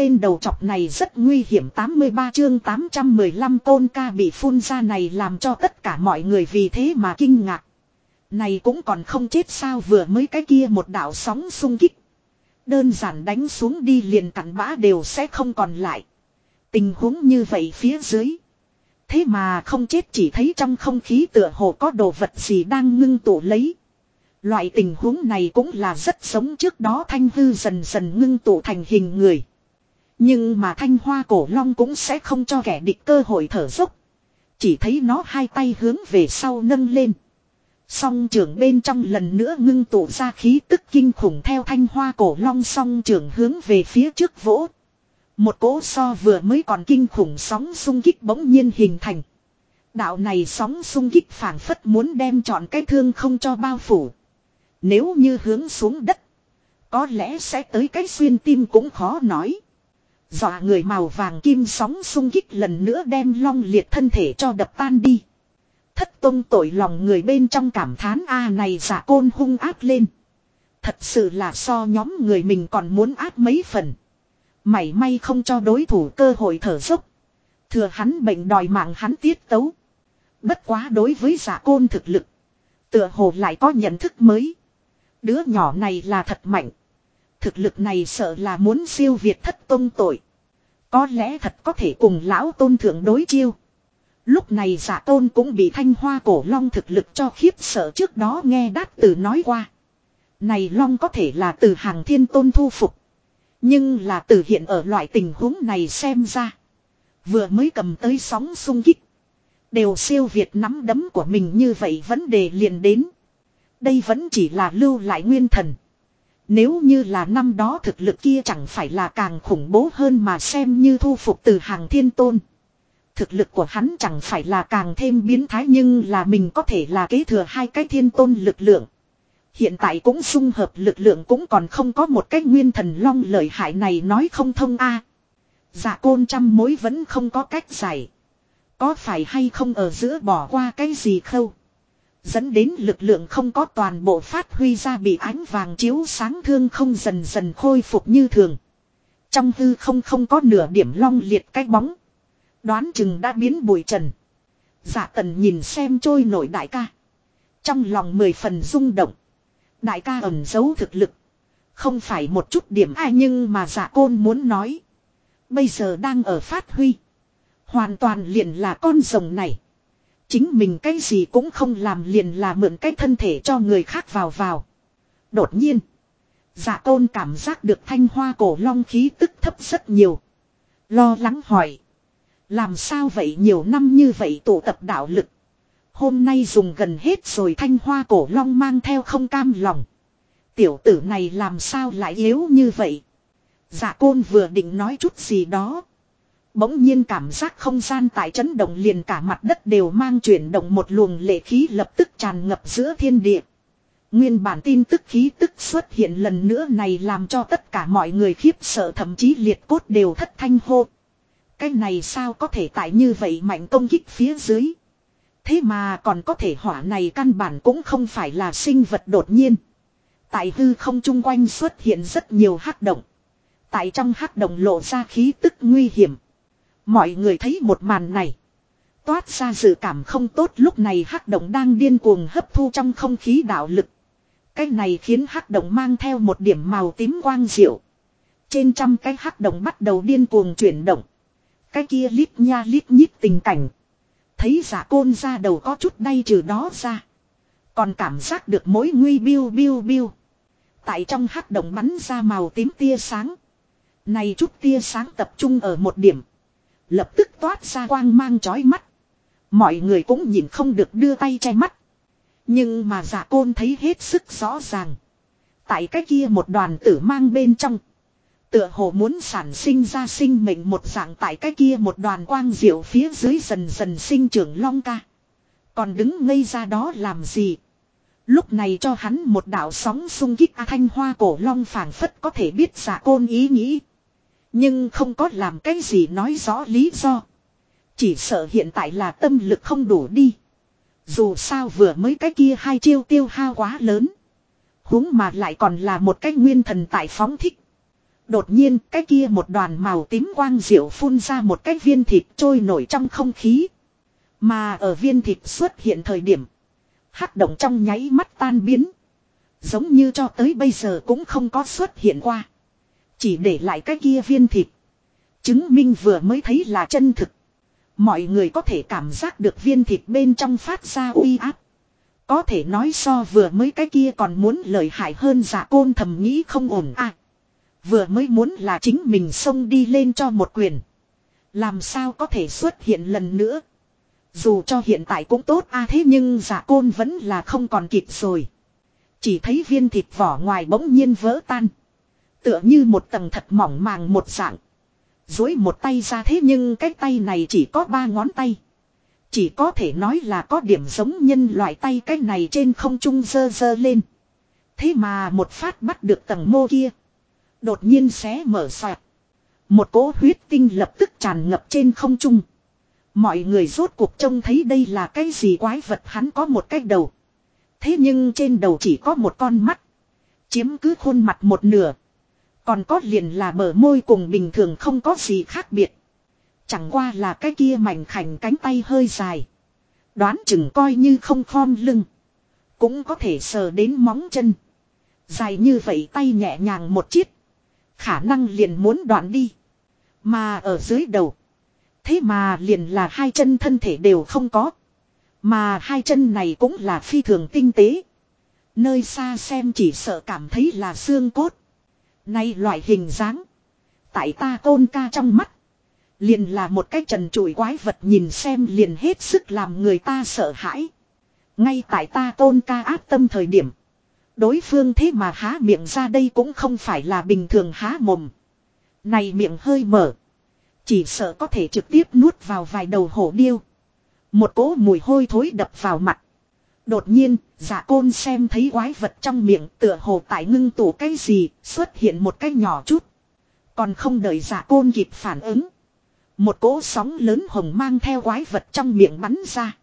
tên đầu chọc này rất nguy hiểm 83 chương 815 tôn ca bị phun ra này làm cho tất cả mọi người vì thế mà kinh ngạc. Này cũng còn không chết sao, vừa mới cái kia một đạo sóng sung kích. Đơn giản đánh xuống đi liền cặn bã đều sẽ không còn lại. Tình huống như vậy phía dưới. Thế mà không chết chỉ thấy trong không khí tựa hồ có đồ vật gì đang ngưng tụ lấy. Loại tình huống này cũng là rất giống trước đó thanh hư dần dần ngưng tụ thành hình người. Nhưng mà thanh hoa cổ long cũng sẽ không cho kẻ địch cơ hội thở dốc. Chỉ thấy nó hai tay hướng về sau nâng lên. Song trưởng bên trong lần nữa ngưng tụ ra khí tức kinh khủng theo thanh hoa cổ long song trưởng hướng về phía trước vỗ. Một cỗ so vừa mới còn kinh khủng sóng xung kích bỗng nhiên hình thành. Đạo này sóng xung kích phảng phất muốn đem chọn cái thương không cho bao phủ. Nếu như hướng xuống đất. Có lẽ sẽ tới cái xuyên tim cũng khó nói. Dọa người màu vàng kim sóng xung kích lần nữa đem long liệt thân thể cho đập tan đi. Thất tông tội lòng người bên trong cảm thán, A này giả côn hung áp lên. Thật sự là so nhóm người mình còn muốn áp mấy phần. Mảy may không cho đối thủ cơ hội thở dốc. Thừa hắn bệnh đòi mạng hắn tiết tấu. Bất quá đối với giả côn thực lực. Tựa hồ lại có nhận thức mới. Đứa nhỏ này là thật mạnh. Thực lực này sợ là muốn siêu việt thất tôn tội. Có lẽ thật có thể cùng lão tôn thượng đối chiêu. Lúc này giả tôn cũng bị thanh hoa cổ long thực lực cho khiếp sợ trước đó nghe đát tử nói qua. Này long có thể là từ hàng thiên tôn thu phục. Nhưng là từ hiện ở loại tình huống này xem ra. Vừa mới cầm tới sóng sung kích. Đều siêu việt nắm đấm của mình như vậy vấn đề liền đến. Đây vẫn chỉ là lưu lại nguyên thần. Nếu như là năm đó thực lực kia chẳng phải là càng khủng bố hơn mà xem như thu phục từ hàng thiên tôn. Thực lực của hắn chẳng phải là càng thêm biến thái nhưng là mình có thể là kế thừa hai cái thiên tôn lực lượng. Hiện tại cũng xung hợp lực lượng cũng còn không có một cái nguyên thần long lợi hại này nói không thông a. À. Dạ côn trăm mối vẫn không có cách giải. Có phải hay không ở giữa bỏ qua cái gì khâu. Dẫn đến lực lượng không có toàn bộ phát huy ra bị ánh vàng chiếu sáng thương không dần dần khôi phục như thường. Trong hư không không có nửa điểm long liệt cái bóng. Đoán chừng đã biến bụi trần. giả tần nhìn xem trôi nổi đại ca. Trong lòng mười phần rung động. Đại ca ẩn giấu thực lực. Không phải một chút điểm ai nhưng mà giả côn muốn nói. Bây giờ đang ở phát huy. Hoàn toàn liền là con rồng này. Chính mình cái gì cũng không làm liền là mượn cái thân thể cho người khác vào vào. Đột nhiên. Dạ tôn cảm giác được thanh hoa cổ long khí tức thấp rất nhiều. Lo lắng hỏi. Làm sao vậy nhiều năm như vậy tụ tập đạo lực. Hôm nay dùng gần hết rồi thanh hoa cổ long mang theo không cam lòng. Tiểu tử này làm sao lại yếu như vậy. Dạ côn vừa định nói chút gì đó. Bỗng nhiên cảm giác không gian tại chấn động liền cả mặt đất đều mang chuyển động một luồng lệ khí lập tức tràn ngập giữa thiên địa. Nguyên bản tin tức khí tức xuất hiện lần nữa này làm cho tất cả mọi người khiếp sợ thậm chí liệt cốt đều thất thanh hô. Cái này sao có thể tại như vậy mạnh công kích phía dưới. Thế mà còn có thể hỏa này căn bản cũng không phải là sinh vật đột nhiên. Tại hư không chung quanh xuất hiện rất nhiều hắc động. Tại trong hắc động lộ ra khí tức nguy hiểm. Mọi người thấy một màn này. Toát ra dự cảm không tốt lúc này hắc động đang điên cuồng hấp thu trong không khí đạo lực. Cái này khiến hắc động mang theo một điểm màu tím quang diệu. Trên trăm cái hắc động bắt đầu điên cuồng chuyển động. Cái kia lít nha lít nhít tình cảnh. Thấy giả côn ra đầu có chút đay trừ đó ra. Còn cảm giác được mối nguy biêu biêu biêu. Tại trong hắc động bắn ra màu tím tia sáng. Này chút tia sáng tập trung ở một điểm. Lập tức toát ra quang mang chói mắt. Mọi người cũng nhìn không được đưa tay che mắt. Nhưng mà giả côn thấy hết sức rõ ràng. Tại cái kia một đoàn tử mang bên trong. Tựa hồ muốn sản sinh ra sinh mệnh một dạng tại cái kia một đoàn quang diệu phía dưới dần dần sinh trưởng long ca. Còn đứng ngây ra đó làm gì? Lúc này cho hắn một đạo sóng sung kích A thanh hoa cổ long phảng phất có thể biết giả côn ý nghĩ. Nhưng không có làm cái gì nói rõ lý do. Chỉ sợ hiện tại là tâm lực không đủ đi. Dù sao vừa mới cái kia hai chiêu tiêu hao quá lớn. huống mà lại còn là một cái nguyên thần tại phóng thích. Đột nhiên cái kia một đoàn màu tím quang diệu phun ra một cái viên thịt trôi nổi trong không khí. Mà ở viên thịt xuất hiện thời điểm. hắc động trong nháy mắt tan biến. Giống như cho tới bây giờ cũng không có xuất hiện qua. Chỉ để lại cái kia viên thịt. Chứng minh vừa mới thấy là chân thực. Mọi người có thể cảm giác được viên thịt bên trong phát ra uy áp. Có thể nói so vừa mới cái kia còn muốn lợi hại hơn giả côn thầm nghĩ không ổn à. Vừa mới muốn là chính mình xông đi lên cho một quyền. Làm sao có thể xuất hiện lần nữa. Dù cho hiện tại cũng tốt a à thế nhưng giả côn vẫn là không còn kịp rồi. Chỉ thấy viên thịt vỏ ngoài bỗng nhiên vỡ tan. Tựa như một tầng thật mỏng màng một dạng. Dối một tay ra thế nhưng cái tay này chỉ có ba ngón tay. Chỉ có thể nói là có điểm giống nhân loại tay cái này trên không trung dơ dơ lên. Thế mà một phát bắt được tầng mô kia. Đột nhiên xé mở xoẹt. Một cỗ huyết tinh lập tức tràn ngập trên không trung. Mọi người rốt cuộc trông thấy đây là cái gì quái vật hắn có một cái đầu. Thế nhưng trên đầu chỉ có một con mắt. Chiếm cứ khuôn mặt một nửa. Còn có liền là bờ môi cùng bình thường không có gì khác biệt. Chẳng qua là cái kia mảnh khảnh cánh tay hơi dài. Đoán chừng coi như không khom lưng. Cũng có thể sờ đến móng chân. Dài như vậy tay nhẹ nhàng một chiếc. Khả năng liền muốn đoạn đi. Mà ở dưới đầu. Thế mà liền là hai chân thân thể đều không có. Mà hai chân này cũng là phi thường tinh tế. Nơi xa xem chỉ sợ cảm thấy là xương cốt. Nay loại hình dáng. Tại ta tôn ca trong mắt. Liền là một cái trần trụi quái vật nhìn xem liền hết sức làm người ta sợ hãi. Ngay tại ta tôn ca áp tâm thời điểm. Đối phương thế mà há miệng ra đây cũng không phải là bình thường há mồm. Này miệng hơi mở. Chỉ sợ có thể trực tiếp nuốt vào vài đầu hổ điêu. Một cỗ mùi hôi thối đập vào mặt. Đột nhiên, giả côn xem thấy quái vật trong miệng tựa hồ tại ngưng tủ cái gì, xuất hiện một cái nhỏ chút. Còn không đợi giả côn kịp phản ứng. Một cỗ sóng lớn hồng mang theo quái vật trong miệng bắn ra.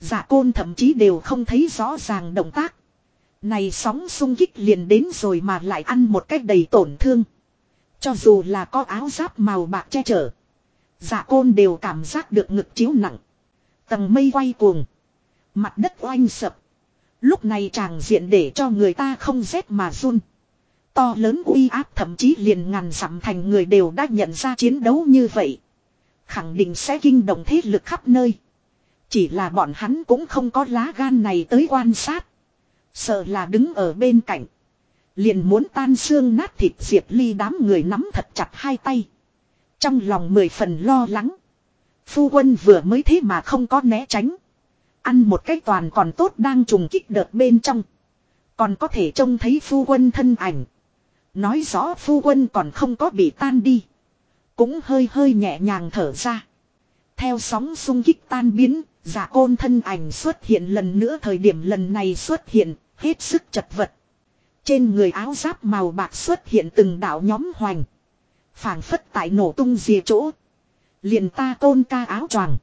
Giả côn thậm chí đều không thấy rõ ràng động tác. Này sóng sung kích liền đến rồi mà lại ăn một cách đầy tổn thương. Cho dù là có áo giáp màu bạc che chở. Giả côn đều cảm giác được ngực chiếu nặng. Tầng mây quay cuồng. Mặt đất oanh sập. Lúc này chàng diện để cho người ta không rét mà run. To lớn uy áp thậm chí liền ngàn dặm thành người đều đã nhận ra chiến đấu như vậy. Khẳng định sẽ kinh động thế lực khắp nơi. Chỉ là bọn hắn cũng không có lá gan này tới quan sát. Sợ là đứng ở bên cạnh. Liền muốn tan xương nát thịt Diệp Ly đám người nắm thật chặt hai tay. Trong lòng mười phần lo lắng. Phu quân vừa mới thế mà không có né tránh. Ăn một cái toàn còn tốt đang trùng kích đợt bên trong. Còn có thể trông thấy phu quân thân ảnh. Nói rõ phu quân còn không có bị tan đi. Cũng hơi hơi nhẹ nhàng thở ra. Theo sóng xung kích tan biến, giả côn thân ảnh xuất hiện lần nữa thời điểm lần này xuất hiện, hết sức chật vật. Trên người áo giáp màu bạc xuất hiện từng đạo nhóm hoành. phảng phất tại nổ tung dìa chỗ. Liền ta tôn ca áo choàng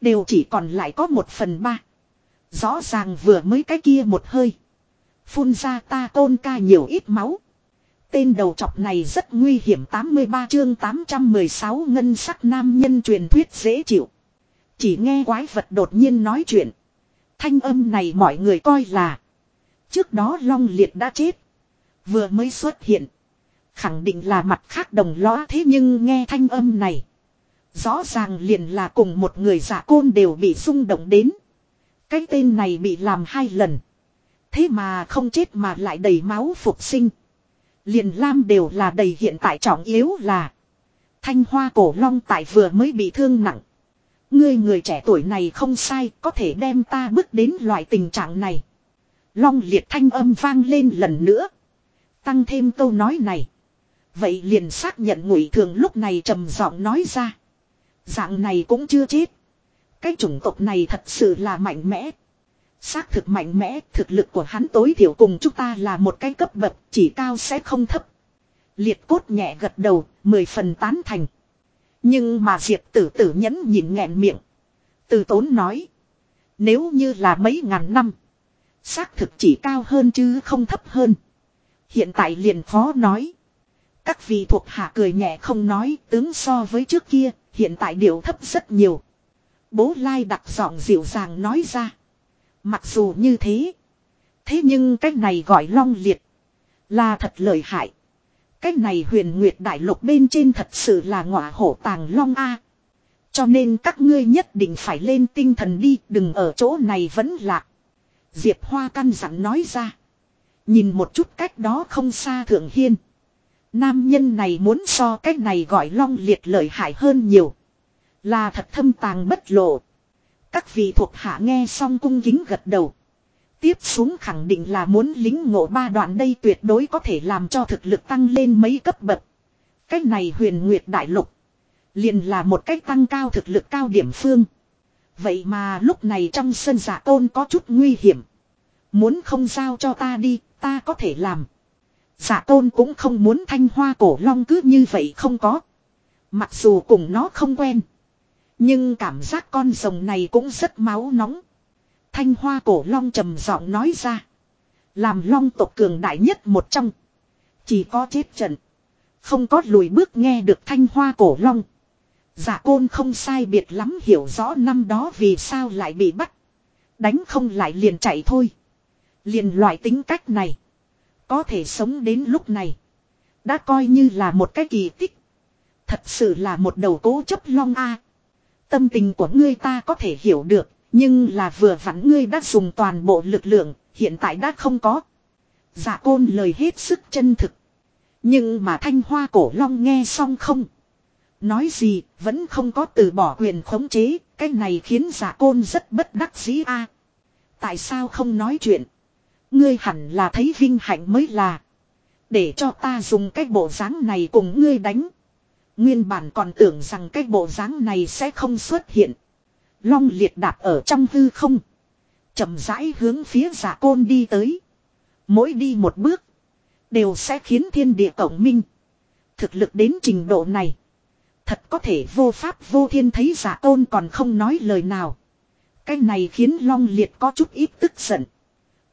Đều chỉ còn lại có một phần ba. Rõ ràng vừa mới cái kia một hơi. Phun ra ta tôn ca nhiều ít máu. Tên đầu trọc này rất nguy hiểm 83 chương 816 ngân sắc nam nhân truyền thuyết dễ chịu. Chỉ nghe quái vật đột nhiên nói chuyện. Thanh âm này mọi người coi là. Trước đó Long Liệt đã chết. Vừa mới xuất hiện. Khẳng định là mặt khác đồng lõa thế nhưng nghe thanh âm này. Rõ ràng liền là cùng một người giả côn đều bị rung động đến. Cái tên này bị làm hai lần. Thế mà không chết mà lại đầy máu phục sinh. Liền lam đều là đầy hiện tại trọng yếu là. Thanh hoa cổ long tại vừa mới bị thương nặng. Ngươi người trẻ tuổi này không sai, có thể đem ta bước đến loại tình trạng này. Long liệt thanh âm vang lên lần nữa. Tăng thêm câu nói này. Vậy liền xác nhận ngụy thường lúc này trầm giọng nói ra. Dạng này cũng chưa chết. Cái chủng tộc này thật sự là mạnh mẽ. Xác thực mạnh mẽ, thực lực của hắn tối thiểu cùng chúng ta là một cái cấp bậc, chỉ cao sẽ không thấp. Liệt cốt nhẹ gật đầu, mười phần tán thành. Nhưng mà Diệp tử tử nhẫn nhìn nghẹn miệng. Từ tốn nói. Nếu như là mấy ngàn năm. Xác thực chỉ cao hơn chứ không thấp hơn. Hiện tại liền phó nói. Các vị thuộc hạ cười nhẹ không nói tướng so với trước kia, hiện tại điều thấp rất nhiều. Bố Lai đặc giọng dịu dàng nói ra. Mặc dù như thế. Thế nhưng cách này gọi long liệt. Là thật lợi hại. Cách này huyền nguyệt đại lục bên trên thật sự là ngọa hổ tàng long A. Cho nên các ngươi nhất định phải lên tinh thần đi, đừng ở chỗ này vẫn lạc. Diệp Hoa căn dặn nói ra. Nhìn một chút cách đó không xa thượng hiên. Nam nhân này muốn so cách này gọi long liệt lợi hại hơn nhiều. Là thật thâm tàng bất lộ. Các vị thuộc hạ nghe xong cung kính gật đầu. Tiếp xuống khẳng định là muốn lính ngộ ba đoạn đây tuyệt đối có thể làm cho thực lực tăng lên mấy cấp bậc. Cách này huyền nguyệt đại lục. Liền là một cách tăng cao thực lực cao điểm phương. Vậy mà lúc này trong sân giả tôn có chút nguy hiểm. Muốn không giao cho ta đi, ta có thể làm. Giả tôn cũng không muốn thanh hoa cổ long cứ như vậy không có. Mặc dù cùng nó không quen. Nhưng cảm giác con rồng này cũng rất máu nóng. Thanh hoa cổ long trầm giọng nói ra. Làm long tộc cường đại nhất một trong. Chỉ có chết trận. Không có lùi bước nghe được thanh hoa cổ long. Giả côn không sai biệt lắm hiểu rõ năm đó vì sao lại bị bắt. Đánh không lại liền chạy thôi. Liền loại tính cách này. Có thể sống đến lúc này. Đã coi như là một cái kỳ tích. Thật sự là một đầu cố chấp long a. Tâm tình của ngươi ta có thể hiểu được. Nhưng là vừa vặn ngươi đã dùng toàn bộ lực lượng. Hiện tại đã không có. Giả côn lời hết sức chân thực. Nhưng mà thanh hoa cổ long nghe xong không. Nói gì, vẫn không có từ bỏ quyền khống chế, cái này khiến giả côn rất bất đắc dĩ a. Tại sao không nói chuyện? Ngươi hẳn là thấy vinh hạnh mới là. Để cho ta dùng cái bộ dáng này cùng ngươi đánh. Nguyên bản còn tưởng rằng cái bộ dáng này sẽ không xuất hiện. Long liệt đạp ở trong hư không. chậm rãi hướng phía giả côn đi tới. Mỗi đi một bước. Đều sẽ khiến thiên địa cộng minh. Thực lực đến trình độ này. Thật có thể vô pháp vô thiên thấy giả tôn còn không nói lời nào. Cái này khiến long liệt có chút ít tức giận.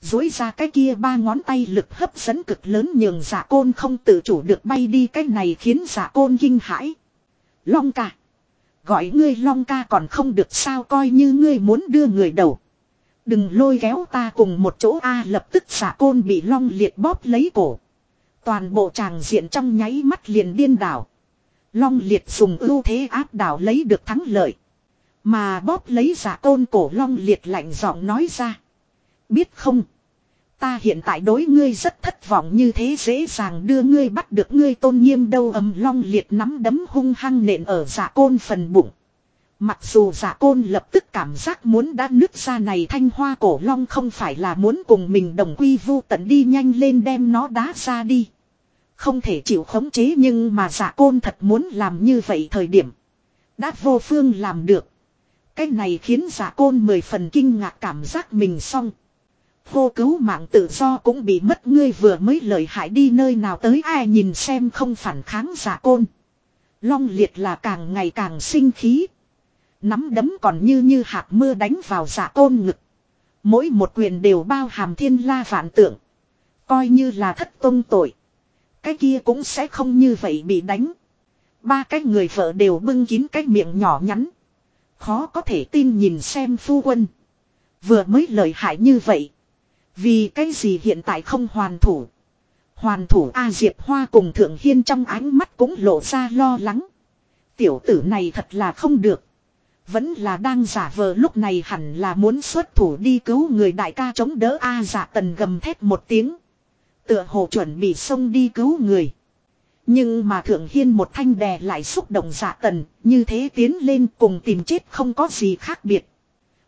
Dối ra cái kia ba ngón tay lực hấp dẫn cực lớn nhường giả côn không tự chủ được bay đi cái này khiến giả côn kinh hãi. Long ca. Gọi ngươi long ca còn không được sao coi như ngươi muốn đưa người đầu. Đừng lôi kéo ta cùng một chỗ A lập tức giả côn bị long liệt bóp lấy cổ. Toàn bộ tràng diện trong nháy mắt liền điên đảo. Long liệt dùng ưu thế áp đảo lấy được thắng lợi. Mà bóp lấy giả côn cổ long liệt lạnh giọng nói ra. Biết không? Ta hiện tại đối ngươi rất thất vọng như thế dễ dàng đưa ngươi bắt được ngươi tôn nghiêm đâu ầm long liệt nắm đấm hung hăng nện ở giả côn phần bụng. Mặc dù giả côn lập tức cảm giác muốn đã nứt ra này thanh hoa cổ long không phải là muốn cùng mình đồng quy vu tận đi nhanh lên đem nó đá ra đi. Không thể chịu khống chế nhưng mà giả côn thật muốn làm như vậy thời điểm. Đã vô phương làm được. Cái này khiến giả côn mười phần kinh ngạc cảm giác mình xong. Hô cứu mạng tự do cũng bị mất ngươi vừa mới lợi hại đi nơi nào tới ai nhìn xem không phản kháng giả côn. Long liệt là càng ngày càng sinh khí. Nắm đấm còn như như hạt mưa đánh vào giả côn ngực. Mỗi một quyền đều bao hàm thiên la vạn tượng. Coi như là thất tôn tội. Cái kia cũng sẽ không như vậy bị đánh. Ba cái người vợ đều bưng kín cái miệng nhỏ nhắn. Khó có thể tin nhìn xem phu quân. Vừa mới lợi hại như vậy. Vì cái gì hiện tại không hoàn thủ. Hoàn thủ A Diệp Hoa cùng Thượng Hiên trong ánh mắt cũng lộ ra lo lắng. Tiểu tử này thật là không được. Vẫn là đang giả vờ lúc này hẳn là muốn xuất thủ đi cứu người đại ca chống đỡ A giả tần gầm thét một tiếng. Tựa hồ chuẩn bị xông đi cứu người. Nhưng mà thượng hiên một thanh đè lại xúc động dạ tần, như thế tiến lên cùng tìm chết không có gì khác biệt.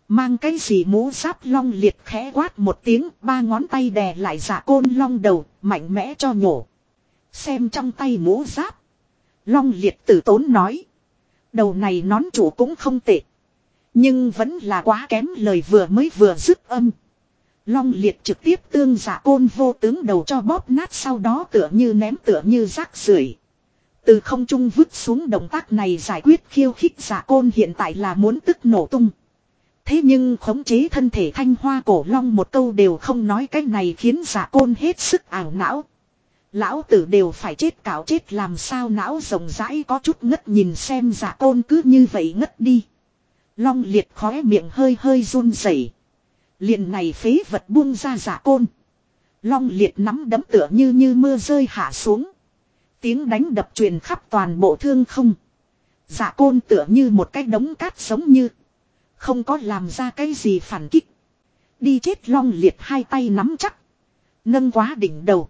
Mang cái gì mũ giáp long liệt khẽ quát một tiếng, ba ngón tay đè lại giả côn long đầu, mạnh mẽ cho nhổ. Xem trong tay mũ giáp. Long liệt tử tốn nói. Đầu này nón chủ cũng không tệ. Nhưng vẫn là quá kém lời vừa mới vừa dứt âm. Long liệt trực tiếp tương giả côn vô tướng đầu cho bóp nát sau đó tựa như ném tựa như rác rưởi Từ không trung vứt xuống động tác này giải quyết khiêu khích giả côn hiện tại là muốn tức nổ tung. Thế nhưng khống chế thân thể thanh hoa cổ long một câu đều không nói cái này khiến giả côn hết sức ảo não. Lão tử đều phải chết cạo chết làm sao não rộng rãi có chút ngất nhìn xem giả côn cứ như vậy ngất đi. Long liệt khóe miệng hơi hơi run rẩy. liền này phế vật buông ra giả côn. Long liệt nắm đấm tựa như như mưa rơi hạ xuống. Tiếng đánh đập truyền khắp toàn bộ thương không. Giả côn tựa như một cái đống cát sống như. Không có làm ra cái gì phản kích. Đi chết long liệt hai tay nắm chắc. Nâng quá đỉnh đầu.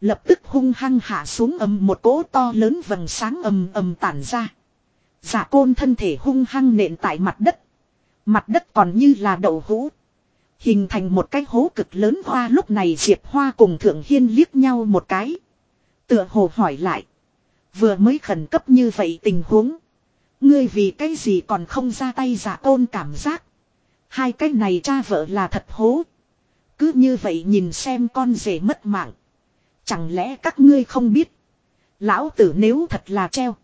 Lập tức hung hăng hạ xuống ầm một cỗ to lớn vầng sáng ầm ầm tản ra. Giả côn thân thể hung hăng nện tại mặt đất. Mặt đất còn như là đậu hũ. Hình thành một cái hố cực lớn hoa lúc này Diệp Hoa cùng Thượng Hiên liếc nhau một cái. Tựa hồ hỏi lại. Vừa mới khẩn cấp như vậy tình huống. Ngươi vì cái gì còn không ra tay giả tôn cảm giác. Hai cái này cha vợ là thật hố. Cứ như vậy nhìn xem con rể mất mạng. Chẳng lẽ các ngươi không biết. Lão tử nếu thật là treo.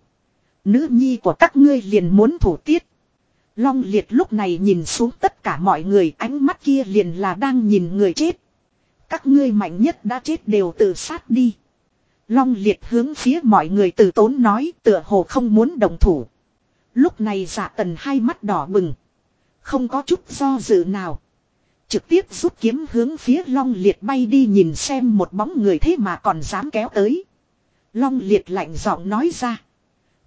Nữ nhi của các ngươi liền muốn thủ tiết. Long liệt lúc này nhìn xuống tất cả mọi người, ánh mắt kia liền là đang nhìn người chết. Các ngươi mạnh nhất đã chết đều tự sát đi. Long liệt hướng phía mọi người từ tốn nói, tựa hồ không muốn đồng thủ. Lúc này giả tần hai mắt đỏ bừng. Không có chút do dự nào. Trực tiếp rút kiếm hướng phía long liệt bay đi nhìn xem một bóng người thế mà còn dám kéo tới. Long liệt lạnh giọng nói ra.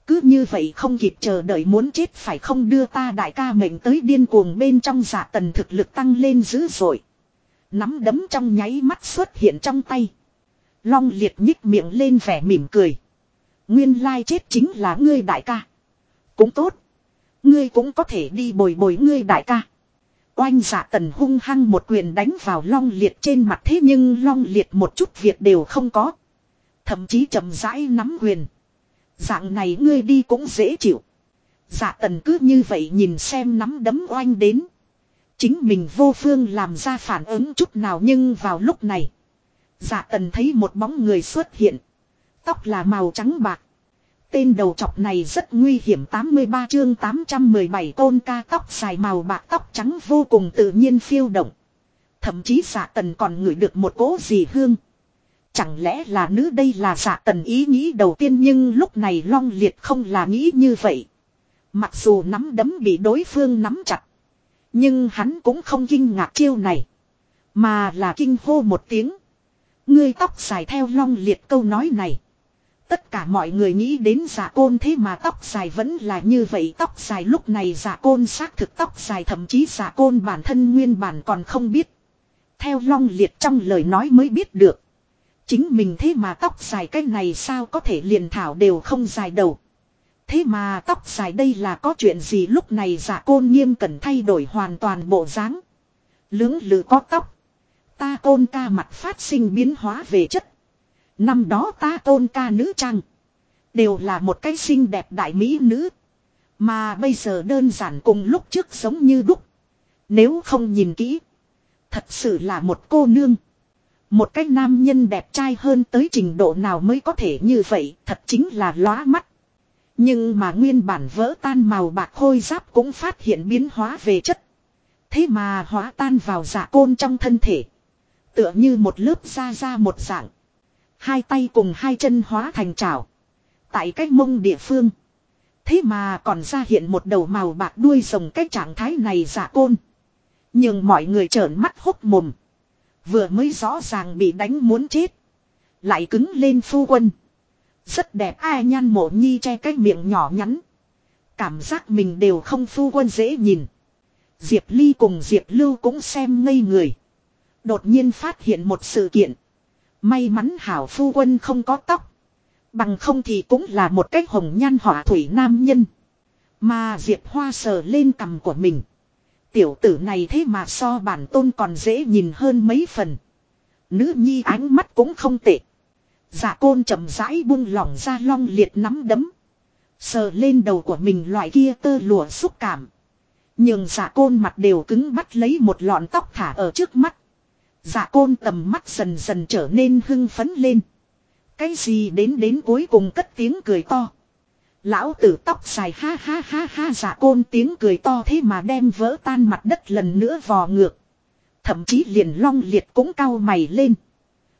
Cứ như vậy không kịp chờ đợi muốn chết phải không đưa ta đại ca mệnh tới điên cuồng bên trong giả tần thực lực tăng lên dữ dội. Nắm đấm trong nháy mắt xuất hiện trong tay. Long liệt nhích miệng lên vẻ mỉm cười. Nguyên lai chết chính là ngươi đại ca. Cũng tốt. Ngươi cũng có thể đi bồi bồi ngươi đại ca. Oanh giả tần hung hăng một quyền đánh vào long liệt trên mặt thế nhưng long liệt một chút việc đều không có. Thậm chí chậm rãi nắm quyền. Dạng này ngươi đi cũng dễ chịu. Giả tần cứ như vậy nhìn xem nắm đấm oanh đến. Chính mình vô phương làm ra phản ứng chút nào nhưng vào lúc này. Giả tần thấy một bóng người xuất hiện. Tóc là màu trắng bạc. Tên đầu chọc này rất nguy hiểm 83 chương 817 côn ca tóc dài màu bạc, tóc trắng vô cùng tự nhiên phiêu động. Thậm chí giả tần còn ngửi được một cỗ gì hương. Chẳng lẽ là nữ đây là giả tần ý nghĩ đầu tiên nhưng lúc này long liệt không là nghĩ như vậy. Mặc dù nắm đấm bị đối phương nắm chặt. Nhưng hắn cũng không kinh ngạc chiêu này. Mà là kinh hô một tiếng. Ngươi tóc dài theo long liệt câu nói này. Tất cả mọi người nghĩ đến giả côn thế mà tóc dài vẫn là như vậy tóc dài lúc này giả côn xác thực tóc dài, thậm chí giả côn bản thân nguyên bản còn không biết. Theo long liệt trong lời nói mới biết được. Chính mình thế mà tóc dài cái này sao có thể liền thảo đều không dài đầu. Thế mà tóc dài đây là có chuyện gì lúc này giả côn nghiêm cẩn thay đổi hoàn toàn bộ dáng. Lưỡng lự có tóc. Ta côn ca mặt phát sinh biến hóa về chất. Năm đó ta tôn ca nữ trang. Đều là một cái xinh đẹp đại mỹ nữ. Mà bây giờ đơn giản cùng lúc trước giống như đúc. Nếu không nhìn kỹ. Thật sự là một cô nương. Một cái nam nhân đẹp trai hơn tới trình độ nào mới có thể như vậy. Thật chính là lóa mắt. Nhưng mà nguyên bản vỡ tan màu bạc khôi giáp cũng phát hiện biến hóa về chất. Thế mà hóa tan vào giả côn trong thân thể. Tựa như một lớp da da một dạng. Hai tay cùng hai chân hóa thành trào. Tại cách mông địa phương. Thế mà còn ra hiện một đầu màu bạc đuôi rồng cái trạng thái này giả côn. Nhưng mọi người trợn mắt hốc mồm. Vừa mới rõ ràng bị đánh muốn chết. Lại cứng lên phu quân. Rất đẹp ai nhan mộ nhi che cái miệng nhỏ nhắn. Cảm giác mình đều không phu quân dễ nhìn. Diệp Ly cùng Diệp Lưu cũng xem ngây người. Đột nhiên phát hiện một sự kiện. May mắn hảo phu quân không có tóc. Bằng không thì cũng là một cái hồng nhan họa thủy nam nhân. Mà Diệp Hoa sờ lên cằm của mình. Tiểu tử này thế mà so bản tôn còn dễ nhìn hơn mấy phần. Nữ nhi ánh mắt cũng không tệ. Dạ côn chậm rãi buông lỏng ra long liệt nắm đấm. Sờ lên đầu của mình loại kia tơ lụa xúc cảm. Nhưng dạ côn mặt đều cứng bắt lấy một lọn tóc thả ở trước mắt. Dạ côn tầm mắt dần dần trở nên hưng phấn lên. Cái gì đến đến cuối cùng cất tiếng cười to. Lão tử tóc dài ha ha ha ha dạ côn tiếng cười to thế mà đem vỡ tan mặt đất lần nữa vò ngược. Thậm chí liền long liệt cũng cao mày lên.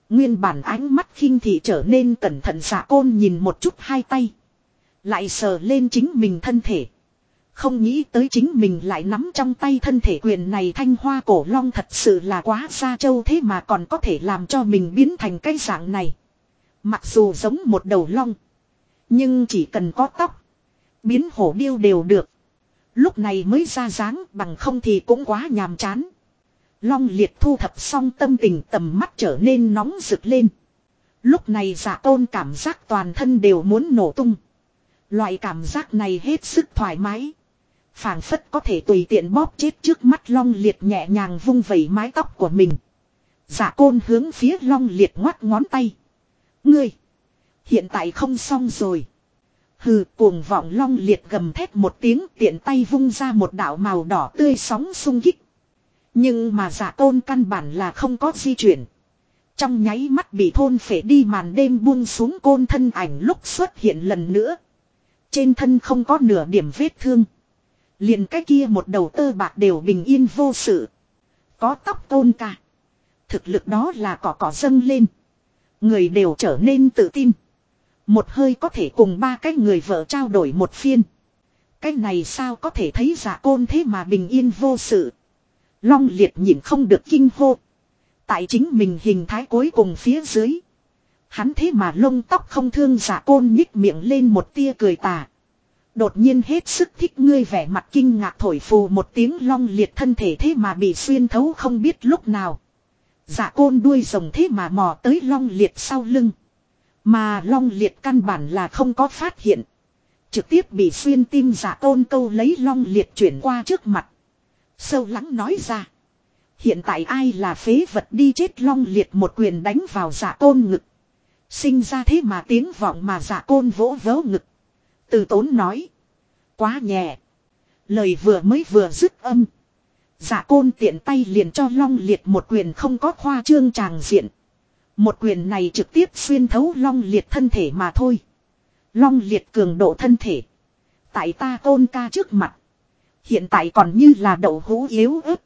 Nguyên bản ánh mắt khinh thị trở nên cẩn thận giả côn nhìn một chút hai tay. Lại sờ lên chính mình thân thể. Không nghĩ tới chính mình lại nắm trong tay thân thể quyền này thanh hoa cổ long thật sự là quá xa châu thế mà còn có thể làm cho mình biến thành cái dạng này. Mặc dù giống một đầu long. Nhưng chỉ cần có tóc. Biến hổ điêu đều được. Lúc này mới ra dáng, bằng không thì cũng quá nhàm chán. Long liệt thu thập xong tâm tình tầm mắt trở nên nóng rực lên. Lúc này giả tôn cảm giác toàn thân đều muốn nổ tung. Loại cảm giác này hết sức thoải mái phảng phất có thể tùy tiện bóp chết trước mắt long liệt nhẹ nhàng vung vẩy mái tóc của mình. Giả côn hướng phía long liệt ngoắt ngón tay. Ngươi! Hiện tại không xong rồi. Hừ, cuồng vọng long liệt gầm thét một tiếng tiện tay vung ra một đạo màu đỏ tươi sóng sung kích. Nhưng mà giả côn căn bản là không có di chuyển. Trong nháy mắt bị thôn phể đi màn đêm buông xuống côn thân ảnh lúc xuất hiện lần nữa. Trên thân không có nửa điểm vết thương. Liền cái kia một đầu tơ bạc đều bình yên vô sự. Có tóc tôn ca. Thực lực đó là cỏ cỏ dâng lên. Người đều trở nên tự tin. Một hơi có thể cùng ba cái người vợ trao đổi một phiên. Cái này sao có thể thấy giả côn thế mà bình yên vô sự. Long liệt nhìn không được kinh hô. Tại chính mình hình thái cuối cùng phía dưới. Hắn thế mà lông tóc không thương giả côn nhích miệng lên một tia cười tà. Đột nhiên hết sức thích ngươi vẻ mặt kinh ngạc thổi phù một tiếng long liệt thân thể thế mà bị xuyên thấu không biết lúc nào. Dạ côn đuôi rồng thế mà mò tới long liệt sau lưng. Mà long liệt căn bản là không có phát hiện. Trực tiếp bị xuyên tim giả dạ câu lấy long liệt chuyển qua trước mặt. Sâu lắng nói ra. Hiện tại ai là phế vật đi chết long liệt một quyền đánh vào giả dạ ngực. Sinh ra thế mà tiếng vọng mà giả dạ côn vỗ vớ ngực. Từ tốn nói. Quá nhẹ. Lời vừa mới vừa dứt âm. Giả côn tiện tay liền cho long liệt một quyền không có khoa trương tràng diện. Một quyền này trực tiếp xuyên thấu long liệt thân thể mà thôi. Long liệt cường độ thân thể. Tại ta tôn ca trước mặt. Hiện tại còn như là đậu hũ yếu ớt.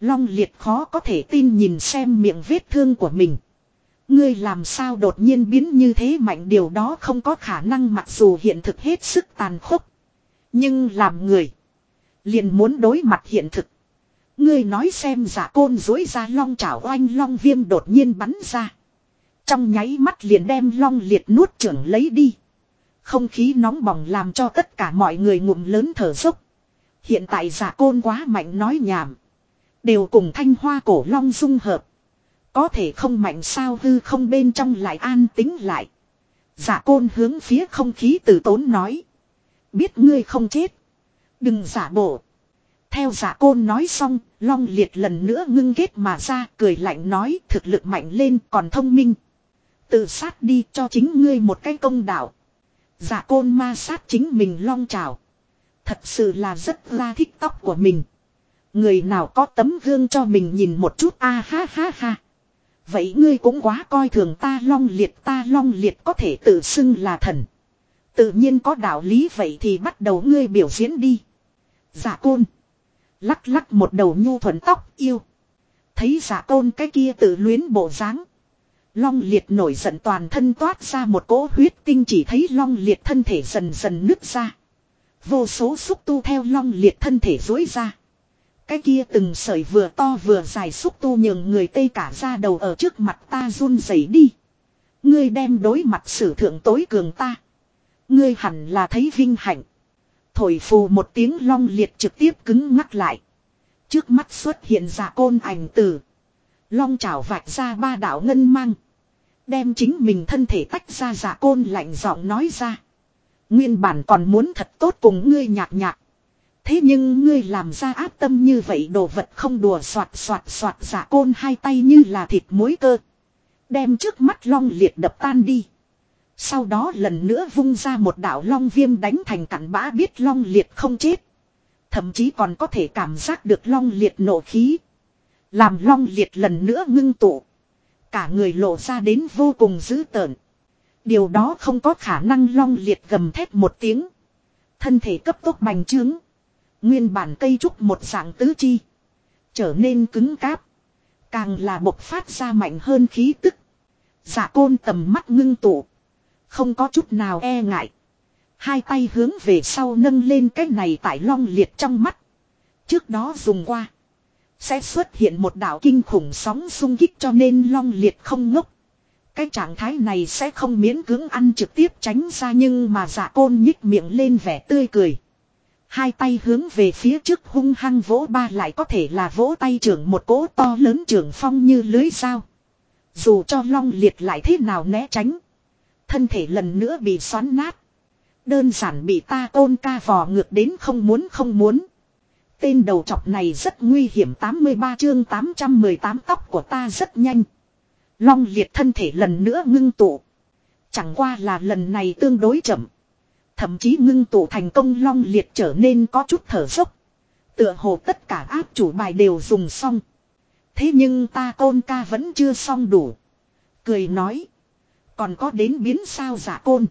Long liệt khó có thể tin nhìn xem miệng vết thương của mình. Ngươi làm sao đột nhiên biến như thế mạnh điều đó không có khả năng mặc dù hiện thực hết sức tàn khốc. Nhưng làm người. Liền muốn đối mặt hiện thực. Ngươi nói xem giả côn dối ra long chảo oanh long viêm đột nhiên bắn ra. Trong nháy mắt liền đem long liệt nuốt trưởng lấy đi. Không khí nóng bỏng làm cho tất cả mọi người ngụm lớn thở dốc. Hiện tại giả côn quá mạnh nói nhảm. Đều cùng thanh hoa cổ long dung hợp. Có thể không mạnh sao hư không bên trong lại an tính lại. Giả côn hướng phía không khí từ tốn nói. Biết ngươi không chết. Đừng giả bộ. Theo giả côn nói xong, long liệt lần nữa ngưng kết mà ra, cười lạnh nói thực lực mạnh lên còn thông minh. Tự sát đi cho chính ngươi một cái công đạo. Giả côn ma sát chính mình long trào. Thật sự là rất ra thích tóc của mình. Người nào có tấm gương cho mình nhìn một chút a ha ha ha. Vậy ngươi cũng quá coi thường ta long liệt, ta long liệt có thể tự xưng là thần. Tự nhiên có đạo lý, vậy thì bắt đầu ngươi biểu diễn đi. Giả côn. Lắc lắc một đầu nhu thuần tóc, yêu. Thấy giả côn cái kia tự luyến bộ dáng Long liệt nổi giận toàn thân toát ra một cỗ huyết tinh chỉ thấy long liệt thân thể dần dần nứt ra. Vô số xúc tu theo long liệt thân thể dối ra. Cái kia từng sợi vừa to vừa dài xúc tu nhường người tây cả ra đầu ở trước mặt ta run rẩy đi. Ngươi đem đối mặt sử thượng tối cường ta. Ngươi hẳn là thấy vinh hạnh. Thổi phù một tiếng long liệt trực tiếp cứng ngắc lại. Trước mắt xuất hiện giả côn ảnh tử. Long chảo vạch ra ba đạo ngân mang. Đem chính mình thân thể tách ra giả côn lạnh giọng nói ra. Nguyên bản còn muốn thật tốt cùng ngươi nhạc nhạc. Thế nhưng ngươi làm ra áp tâm như vậy đồ vật không đùa soạt soạt soạt giả côn hai tay như là thịt muối cơ. Đem trước mắt long liệt đập tan đi. Sau đó lần nữa vung ra một đạo long viêm đánh thành cặn bã biết long liệt không chết. Thậm chí còn có thể cảm giác được long liệt nổ khí. Làm long liệt lần nữa ngưng tụ. Cả người lộ ra đến vô cùng dữ tợn. Điều đó không có khả năng long liệt gầm thét một tiếng. Thân thể cấp tốc bành trướng. Nguyên bản cây trúc một dạng tứ chi. Trở nên cứng cáp. Càng là bộc phát ra mạnh hơn khí tức. Dạ côn tầm mắt ngưng tụ. Không có chút nào e ngại. Hai tay hướng về sau nâng lên cái này tại long liệt trong mắt. Trước đó dùng qua. Sẽ xuất hiện một đạo kinh khủng sóng xung kích cho nên long liệt không ngốc. Cái trạng thái này sẽ không miễn cưỡng ăn trực tiếp tránh ra nhưng mà dạ côn nhích miệng lên vẻ tươi cười. Hai tay hướng về phía trước hung hăng vỗ ba lại có thể là vỗ tay trưởng một cỗ to lớn trưởng phong như lưới sao Dù cho long liệt lại thế nào né tránh. Thân thể lần nữa bị xoắn nát. Đơn giản bị ta ôn ca vò ngược đến không muốn không muốn. Tên đầu trọc này rất nguy hiểm 83 chương 818 tóc của ta rất nhanh. Long liệt thân thể lần nữa ngưng tụ. Chẳng qua là lần này tương đối chậm. Thậm chí ngưng tụ thành công long liệt trở nên có chút thở dốc. Tựa hồ tất cả áp chủ bài đều dùng xong. Thế nhưng ta côn ca vẫn chưa xong đủ. Cười nói. Còn có đến biến sao giả côn.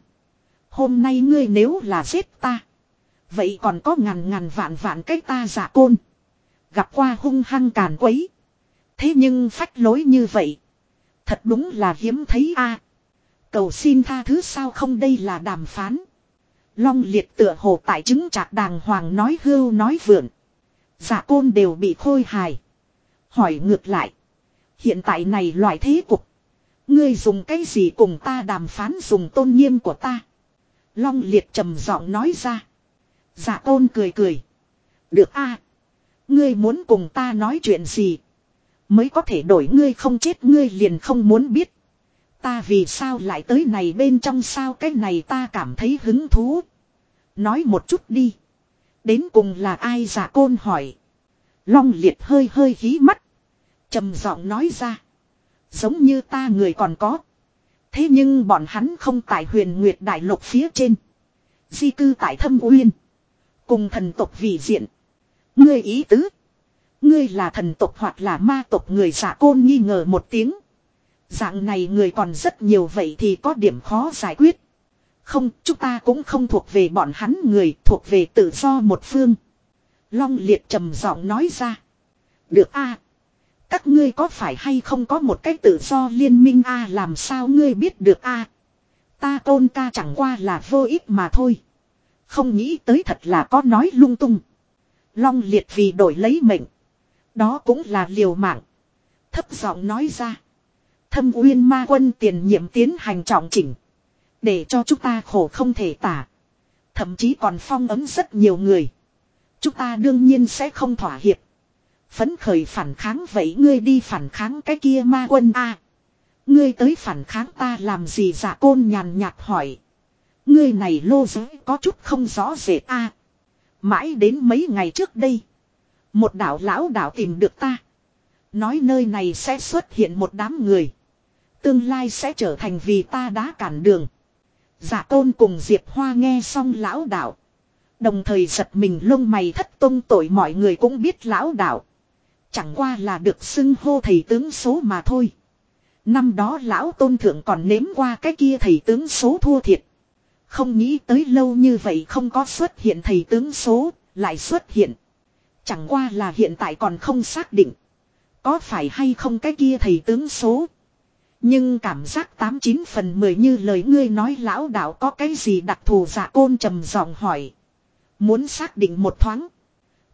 Hôm nay ngươi nếu là giết ta. Vậy còn có ngàn ngàn vạn vạn cách ta giả côn. Gặp qua hung hăng càn quấy. Thế nhưng phách lối như vậy. Thật đúng là hiếm thấy a. Cầu xin tha thứ sao không đây là đàm phán. Long liệt tựa hồ tại chứng trạc đàng hoàng nói hưu nói vượn. Giả côn đều bị khôi hài. Hỏi ngược lại. Hiện tại này loại thế cục. Ngươi dùng cái gì cùng ta đàm phán dùng tôn nghiêm của ta. Long liệt trầm giọng nói ra. Giả côn cười cười. Được a Ngươi muốn cùng ta nói chuyện gì. Mới có thể đổi ngươi không chết, ngươi liền không muốn biết. Ta vì sao lại tới này bên trong sao cái này ta cảm thấy hứng thú. Nói một chút đi. Đến cùng là ai giả côn hỏi. Long liệt hơi hơi hí mắt. trầm giọng nói ra. Giống như ta người còn có. Thế nhưng bọn hắn không tại huyền nguyệt đại lục phía trên. Di cư tại thâm uyên. Cùng thần tộc vị diện. Ngươi ý tứ. Ngươi là thần tộc hoặc là ma tộc người giả côn nghi ngờ một tiếng. Dạng này người còn rất nhiều vậy thì có điểm khó giải quyết. Không, chúng ta cũng không thuộc về bọn hắn người, thuộc về tự do một phương. Long liệt trầm giọng nói ra. Được a Các ngươi có phải hay không có một cái tự do liên minh a làm sao ngươi biết được a Ta tôn ca chẳng qua là vô ích mà thôi. Không nghĩ tới thật là có nói lung tung. Long liệt vì đổi lấy mệnh. Đó cũng là liều mạng. Thấp giọng nói ra. Thâm uyên ma quân tiền nhiệm tiến hành trọng chỉnh. Để cho chúng ta khổ không thể tả. Thậm chí còn phong ấm rất nhiều người. Chúng ta đương nhiên sẽ không thỏa hiệp. Phấn khởi phản kháng vậy ngươi đi phản kháng cái kia ma quân a Ngươi tới phản kháng ta làm gì dạ côn nhàn nhạt hỏi. Ngươi này lô giới có chút không rõ rệt a Mãi đến mấy ngày trước đây. Một đạo lão đạo tìm được ta. Nói nơi này sẽ xuất hiện một đám người. Tương lai sẽ trở thành vì ta đã cản đường. Giả tôn cùng Diệp Hoa nghe xong lão đạo. Đồng thời giật mình lông mày thất tôn tội mọi người cũng biết lão đạo. Chẳng qua là được xưng hô thầy tướng số mà thôi. Năm đó lão tôn thượng còn nếm qua cái kia thầy tướng số thua thiệt. Không nghĩ tới lâu như vậy không có xuất hiện thầy tướng số, lại xuất hiện. Chẳng qua là hiện tại còn không xác định. Có phải hay không cái kia thầy tướng số. Nhưng cảm giác 89 phần 10 như lời ngươi nói lão đạo có cái gì đặc thù giả côn trầm giọng hỏi. Muốn xác định một thoáng.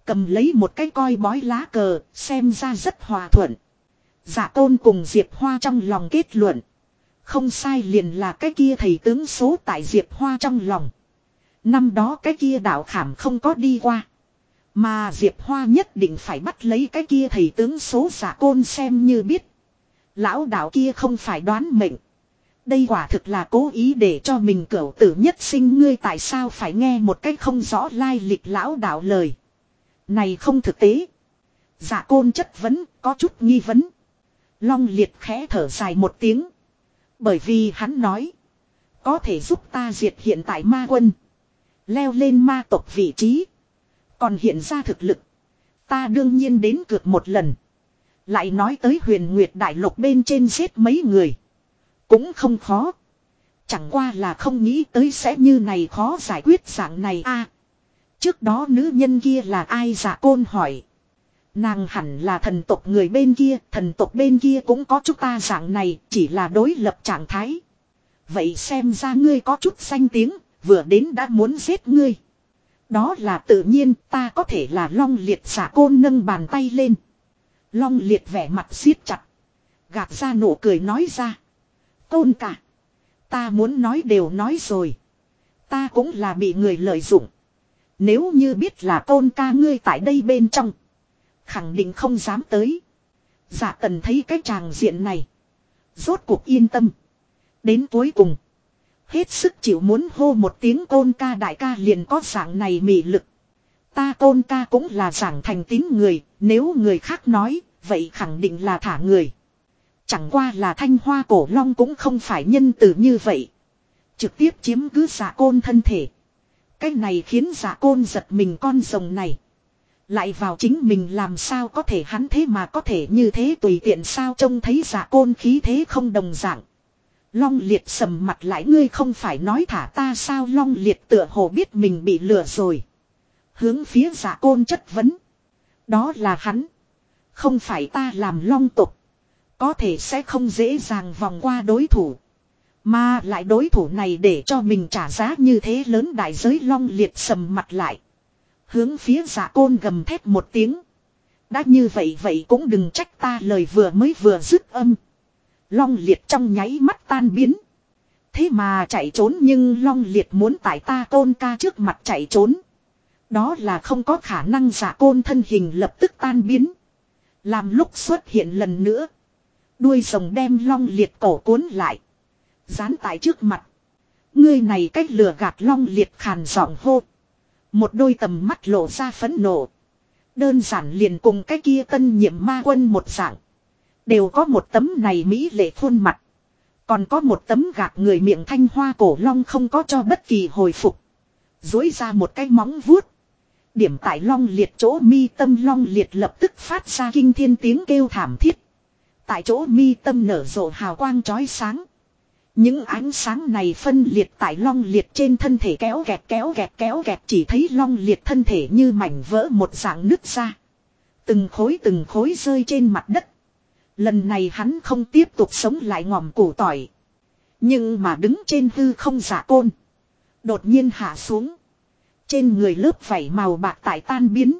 Cầm lấy một cái coi bói lá cờ, xem ra rất hòa thuận. Giả tôn cùng Diệp Hoa trong lòng kết luận. Không sai liền là cái kia thầy tướng số tại Diệp Hoa trong lòng. Năm đó cái kia đạo khảm không có đi qua. Mà Diệp Hoa nhất định phải bắt lấy cái kia thầy tướng số giả côn xem như biết. Lão đạo kia không phải đoán mệnh. Đây quả thực là cố ý để cho mình cửu tử nhất sinh ngươi tại sao phải nghe một cách không rõ lai lịch lão đạo lời. Này không thực tế. Giả côn chất vấn, có chút nghi vấn. Long liệt khẽ thở dài một tiếng. Bởi vì hắn nói. Có thể giúp ta diệt hiện tại ma quân. Leo lên ma tộc vị trí. Còn hiện ra thực lực. Ta đương nhiên đến cược một lần. Lại nói tới huyền nguyệt đại lục bên trên giết mấy người. Cũng không khó. Chẳng qua là không nghĩ tới sẽ như này khó giải quyết dạng này a Trước đó nữ nhân kia là ai giả côn hỏi. Nàng hẳn là thần tộc người bên kia, thần tộc bên kia cũng có chúng ta dạng này, chỉ là đối lập trạng thái. Vậy xem ra ngươi có chút danh tiếng, vừa đến đã muốn giết ngươi. Đó là tự nhiên, ta có thể là long liệt giả côn nâng bàn tay lên. Long liệt vẻ mặt siết chặt. Gạt ra nụ cười nói ra. Côn cả. Ta muốn nói đều nói rồi. Ta cũng là bị người lợi dụng. Nếu như biết là tôn ca ngươi tại đây bên trong. Khẳng định không dám tới. Dạ tần thấy cái tràng diện này. Rốt cuộc yên tâm. Đến cuối cùng. Hết sức chịu muốn hô một tiếng côn ca đại ca liền có dạng này mị lực. Ta tôn ca cũng là giảng thành tín người. Nếu người khác nói. Vậy khẳng định là thả người. Chẳng qua là thanh hoa cổ long cũng không phải nhân từ như vậy. Trực tiếp chiếm cứ giả côn thân thể. Cái này khiến giả côn giật mình con rồng này. Lại vào chính mình làm sao có thể hắn thế mà có thể như thế tùy tiện sao trông thấy giả côn khí thế không đồng dạng. Long liệt sầm mặt lại, ngươi không phải nói thả ta sao long liệt tựa hồ biết mình bị lừa rồi. Hướng phía giả côn chất vấn. Đó là hắn. Không phải ta làm long tục. Có thể sẽ không dễ dàng vòng qua đối thủ. Mà lại đối thủ này để cho mình trả giá như thế lớn đại giới long liệt sầm mặt lại. Hướng phía giả côn gầm thét một tiếng. Đã như vậy vậy cũng đừng trách ta lời vừa mới vừa dứt âm. Long liệt trong nháy mắt tan biến. Thế mà chạy trốn nhưng long liệt muốn tại ta côn ca trước mặt chạy trốn. Đó là không có khả năng giả côn thân hình lập tức tan biến. Làm lúc xuất hiện lần nữa. Đuôi rồng đem long liệt cổ cuốn lại. Dán tại trước mặt. Ngươi này cách lừa gạt long liệt khàn giọng hô. Một đôi tầm mắt lộ ra phấn nộ. Đơn giản liền cùng cái kia tân nhiệm ma quân một dạng. Đều có một tấm này mỹ lệ khuôn mặt. Còn có một tấm gạt người miệng thanh hoa cổ long không có cho bất kỳ hồi phục. Dối ra một cái móng vuốt. Điểm tại long liệt chỗ mi tâm long liệt lập tức phát ra kinh thiên tiếng kêu thảm thiết. Tại chỗ mi tâm nở rộ hào quang chói sáng. Những ánh sáng này phân liệt tại long liệt trên thân thể kéo gẹt kéo gẹt kéo gẹt chỉ thấy long liệt thân thể như mảnh vỡ một dạng nứt ra. Từng khối từng khối rơi trên mặt đất. Lần này hắn không tiếp tục sống lại ngòm củ tỏi. Nhưng mà đứng trên hư không giả côn. Đột nhiên hạ xuống. Trên người lớp vảy màu bạc tại tan biến.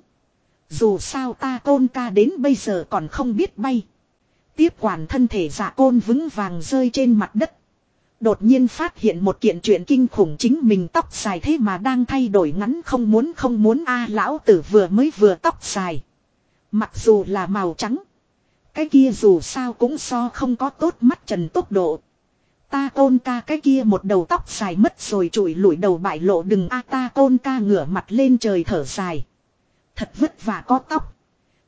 Dù sao ta côn ca đến bây giờ còn không biết bay. Tiếp quản thân thể giả côn vững vàng rơi trên mặt đất. Đột nhiên phát hiện một kiện chuyện kinh khủng chính mình tóc dài thế mà đang thay đổi ngắn không muốn không muốn a à, lão tử vừa mới vừa tóc dài. Mặc dù là màu trắng. Cái kia dù sao cũng so không có tốt mắt trần tốc độ. Ta côn ca cái kia một đầu tóc dài mất rồi trụi lủi đầu bại lộ đừng a ta côn ca ngửa mặt lên trời thở dài. Thật vất vả có tóc.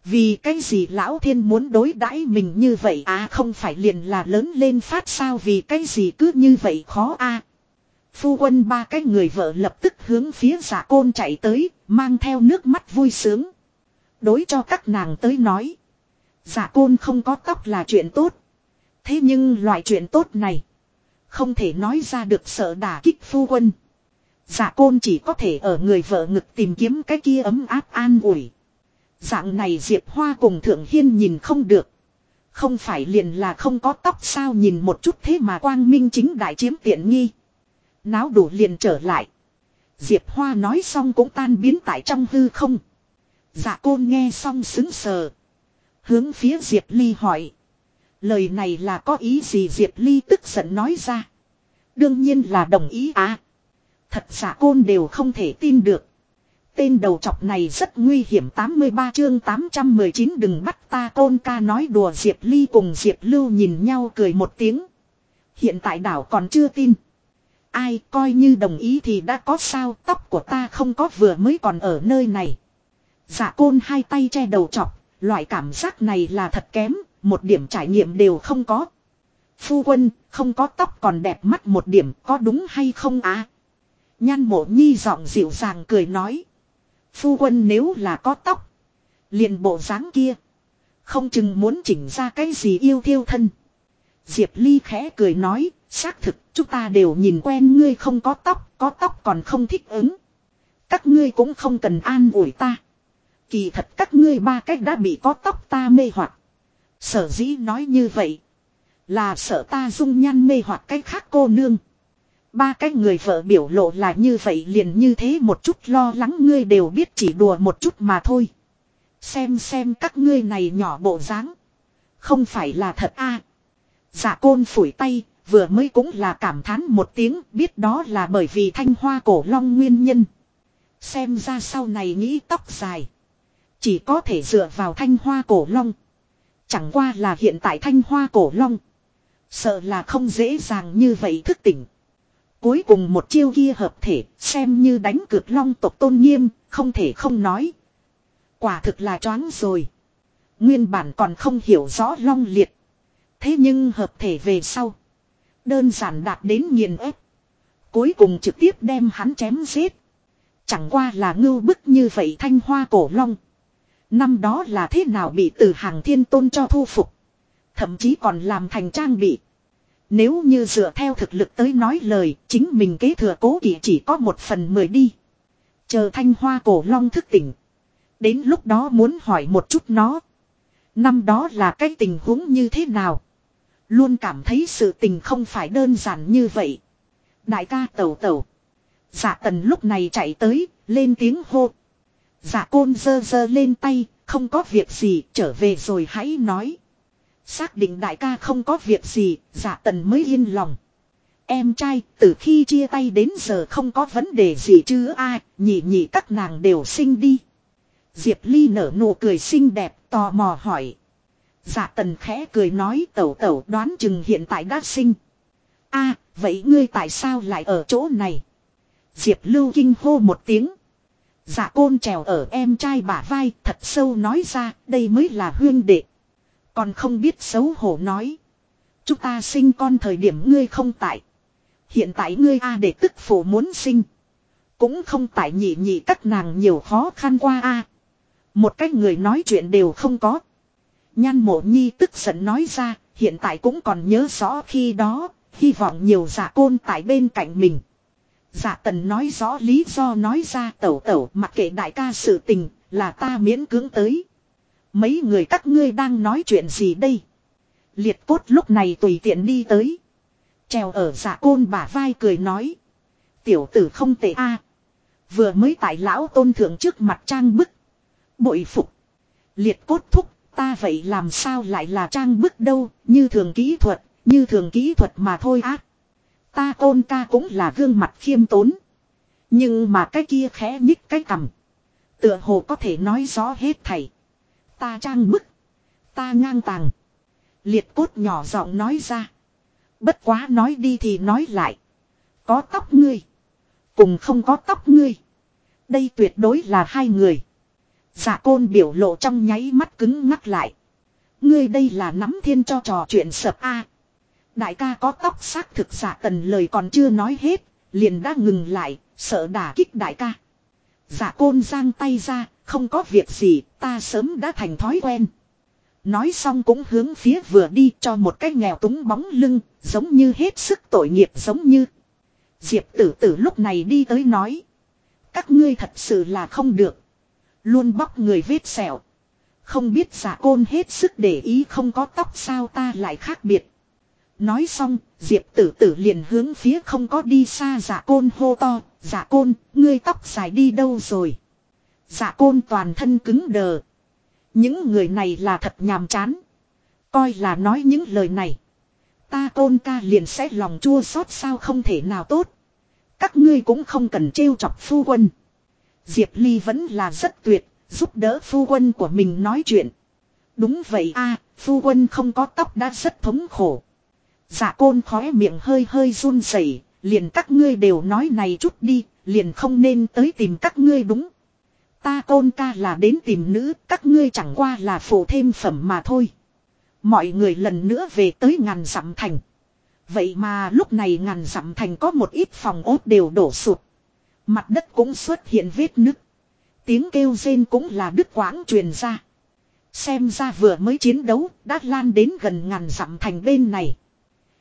Vì cái gì lão thiên muốn đối đãi mình như vậy à không phải liền là lớn lên phát sao vì cái gì cứ như vậy khó a Phu quân ba cái người vợ lập tức hướng phía giả côn chạy tới, mang theo nước mắt vui sướng. Đối cho các nàng tới nói. Giả côn không có tóc là chuyện tốt. Thế nhưng loại chuyện tốt này. Không thể nói ra được sợ đả kích phu quân. dạ côn chỉ có thể ở người vợ ngực tìm kiếm cái kia ấm áp an ủi. Dạng này Diệp Hoa cùng Thượng Hiên nhìn không được. Không phải liền là không có tóc sao nhìn một chút thế mà quang minh chính đại chiếm tiện nghi. Náo đủ liền trở lại. Diệp Hoa nói xong cũng tan biến tại trong hư không. Dạ côn nghe xong xứng sờ. Hướng phía Diệp Ly hỏi. Lời này là có ý gì Diệp Ly tức giận nói ra. Đương nhiên là đồng ý à. Thật giả côn đều không thể tin được. Tên đầu chọc này rất nguy hiểm 83 chương 819 đừng bắt ta côn ca nói đùa Diệp Ly cùng Diệp Lưu nhìn nhau cười một tiếng. Hiện tại đảo còn chưa tin. Ai coi như đồng ý thì đã có sao tóc của ta không có vừa mới còn ở nơi này. giả côn hai tay che đầu chọc, loại cảm giác này là thật kém, một điểm trải nghiệm đều không có. Phu quân, không có tóc còn đẹp mắt một điểm, có đúng hay không á? À? Nhan mộ nhi giọng dịu dàng cười nói. Phu quân nếu là có tóc. liền bộ dáng kia. Không chừng muốn chỉnh ra cái gì yêu thiêu thân. Diệp Ly khẽ cười nói, xác thực, chúng ta đều nhìn quen ngươi không có tóc, có tóc còn không thích ứng. Các ngươi cũng không cần an ủi ta. Kỳ thật các ngươi ngươi ba cách đã bị có tóc ta mê hoặc. Sở dĩ nói như vậy. Là sợ ta dung nhan mê hoặc cách khác cô nương. Ba cái người vợ biểu lộ là như vậy liền như thế một chút lo lắng ngươi đều biết chỉ đùa một chút mà thôi. Xem xem các ngươi này nhỏ bộ dáng Không phải là thật a à. Dạ côn phủi tay, vừa mới cũng là cảm thán một tiếng biết đó là bởi vì thanh hoa cổ long nguyên nhân. Xem ra sau này nghĩ tóc dài. Chỉ có thể dựa vào thanh hoa cổ long. Chẳng qua là hiện tại thanh hoa cổ long. Sợ là không dễ dàng như vậy thức tỉnh. Cuối cùng một chiêu kia hợp thể xem như đánh cược long tộc tôn nghiêm, không thể không nói. Quả thực là choáng rồi. Nguyên bản còn không hiểu rõ long liệt. Thế nhưng hợp thể về sau. Đơn giản đạt đến nghiền ép. Cuối cùng trực tiếp đem hắn chém giết. Chẳng qua là ngưu bức như vậy thanh hoa cổ long. Năm đó là thế nào bị từ hàng thiên tôn cho thu phục. Thậm chí còn làm thành trang bị. Nếu như dựa theo thực lực tới nói lời, chính mình kế thừa cố kỷ chỉ có một phần mười đi. Chờ thanh hoa cổ long thức tỉnh. Đến lúc đó muốn hỏi một chút nó. Năm đó là cái tình huống như thế nào? Luôn cảm thấy sự tình không phải đơn giản như vậy. Đại ca tẩu tẩu. Dạ tần lúc này chạy tới, lên tiếng hô. Dạ côn dơ dơ lên tay, không có việc gì, trở về rồi hãy nói. Xác định đại ca không có việc gì, dạ tần mới yên lòng. Em trai, từ khi chia tay đến giờ không có vấn đề gì chứ ai, nhỉ nhỉ các nàng đều sinh đi. Diệp Ly nở nụ cười xinh đẹp, tò mò hỏi. Dạ tần khẽ cười nói tẩu tẩu đoán chừng hiện tại đã sinh. a vậy ngươi tại sao lại ở chỗ này? Diệp lưu kinh hô một tiếng. Dạ côn trèo ở em trai bả vai thật sâu nói ra đây mới là huyên đệ. Còn không biết xấu hổ nói. Chúng ta sinh con thời điểm ngươi không tại. Hiện tại ngươi A để tức phủ muốn sinh. Cũng không tại nhị nhị các nàng nhiều khó khăn qua A. Một cách người nói chuyện đều không có. Nhan mộ nhi tức giận nói ra, hiện tại cũng còn nhớ rõ khi đó, hy vọng nhiều giả côn tại bên cạnh mình. Giả tần nói rõ lý do nói ra tẩu tẩu mặc kệ đại ca sự tình, là ta miễn cưỡng tới. Mấy người các ngươi đang nói chuyện gì đây? Liệt cốt lúc này tùy tiện đi tới. Trèo ở giả côn bả vai cười nói. Tiểu tử không tệ a Vừa mới tại lão tôn thượng trước mặt trang bức. Bội phục. Liệt cốt thúc Ta vậy làm sao lại là trang bức đâu, như thường kỹ thuật, như thường kỹ thuật mà thôi á. Ta côn ca cũng là gương mặt khiêm tốn. Nhưng mà cái kia khẽ nhích cái cằm. Tựa hồ có thể nói rõ hết thầy. Ta trang bức. Ta ngang tàng. Liệt cốt nhỏ giọng nói ra. Bất quá nói đi thì nói lại. Có tóc ngươi. Cùng không có tóc ngươi. Đây tuyệt đối là hai người. Dạ côn biểu lộ trong nháy mắt cứng ngắc lại. Ngươi đây là nắm thiên cho trò chuyện sập a. Đại ca có tóc xác thực giả tần lời còn chưa nói hết, liền đã ngừng lại, sợ đả kích đại ca. giả côn giang tay ra, không có việc gì, ta sớm đã thành thói quen. Nói xong cũng hướng phía vừa đi cho một cái nghèo túng bóng lưng, giống như hết sức tội nghiệp giống như. Diệp tử tử lúc này đi tới nói. Các ngươi thật sự là không được. Luôn bóc người vết sẹo. Không biết giả côn hết sức để ý không có tóc sao ta lại khác biệt. Nói xong, Diệp tử tử liền hướng phía không có đi xa giả côn hô to. Giả côn, ngươi tóc dài đi đâu rồi? Giả côn toàn thân cứng đờ. Những người này là thật nhàm chán. Coi là nói những lời này. Ta côn ca liền sẽ lòng chua xót sao không thể nào tốt. Các ngươi cũng không cần trêu chọc phu quân. Diệp Ly vẫn là rất tuyệt, giúp đỡ phu quân của mình nói chuyện. Đúng vậy a, phu quân không có tóc đã rất thống khổ. Dạ côn khóe miệng hơi hơi run rẩy, liền các ngươi đều nói này chút đi, liền không nên tới tìm các ngươi đúng. Ta côn ca là đến tìm nữ, các ngươi chẳng qua là phụ thêm phẩm mà thôi. Mọi người lần nữa về tới ngàn dặm thành. Vậy mà lúc này ngàn dặm thành có một ít phòng ốt đều đổ sụp Mặt đất cũng xuất hiện vết nứt. Tiếng kêu rên cũng là đứt quãng truyền ra. Xem ra vừa mới chiến đấu đã lan đến gần ngàn dặm thành bên này.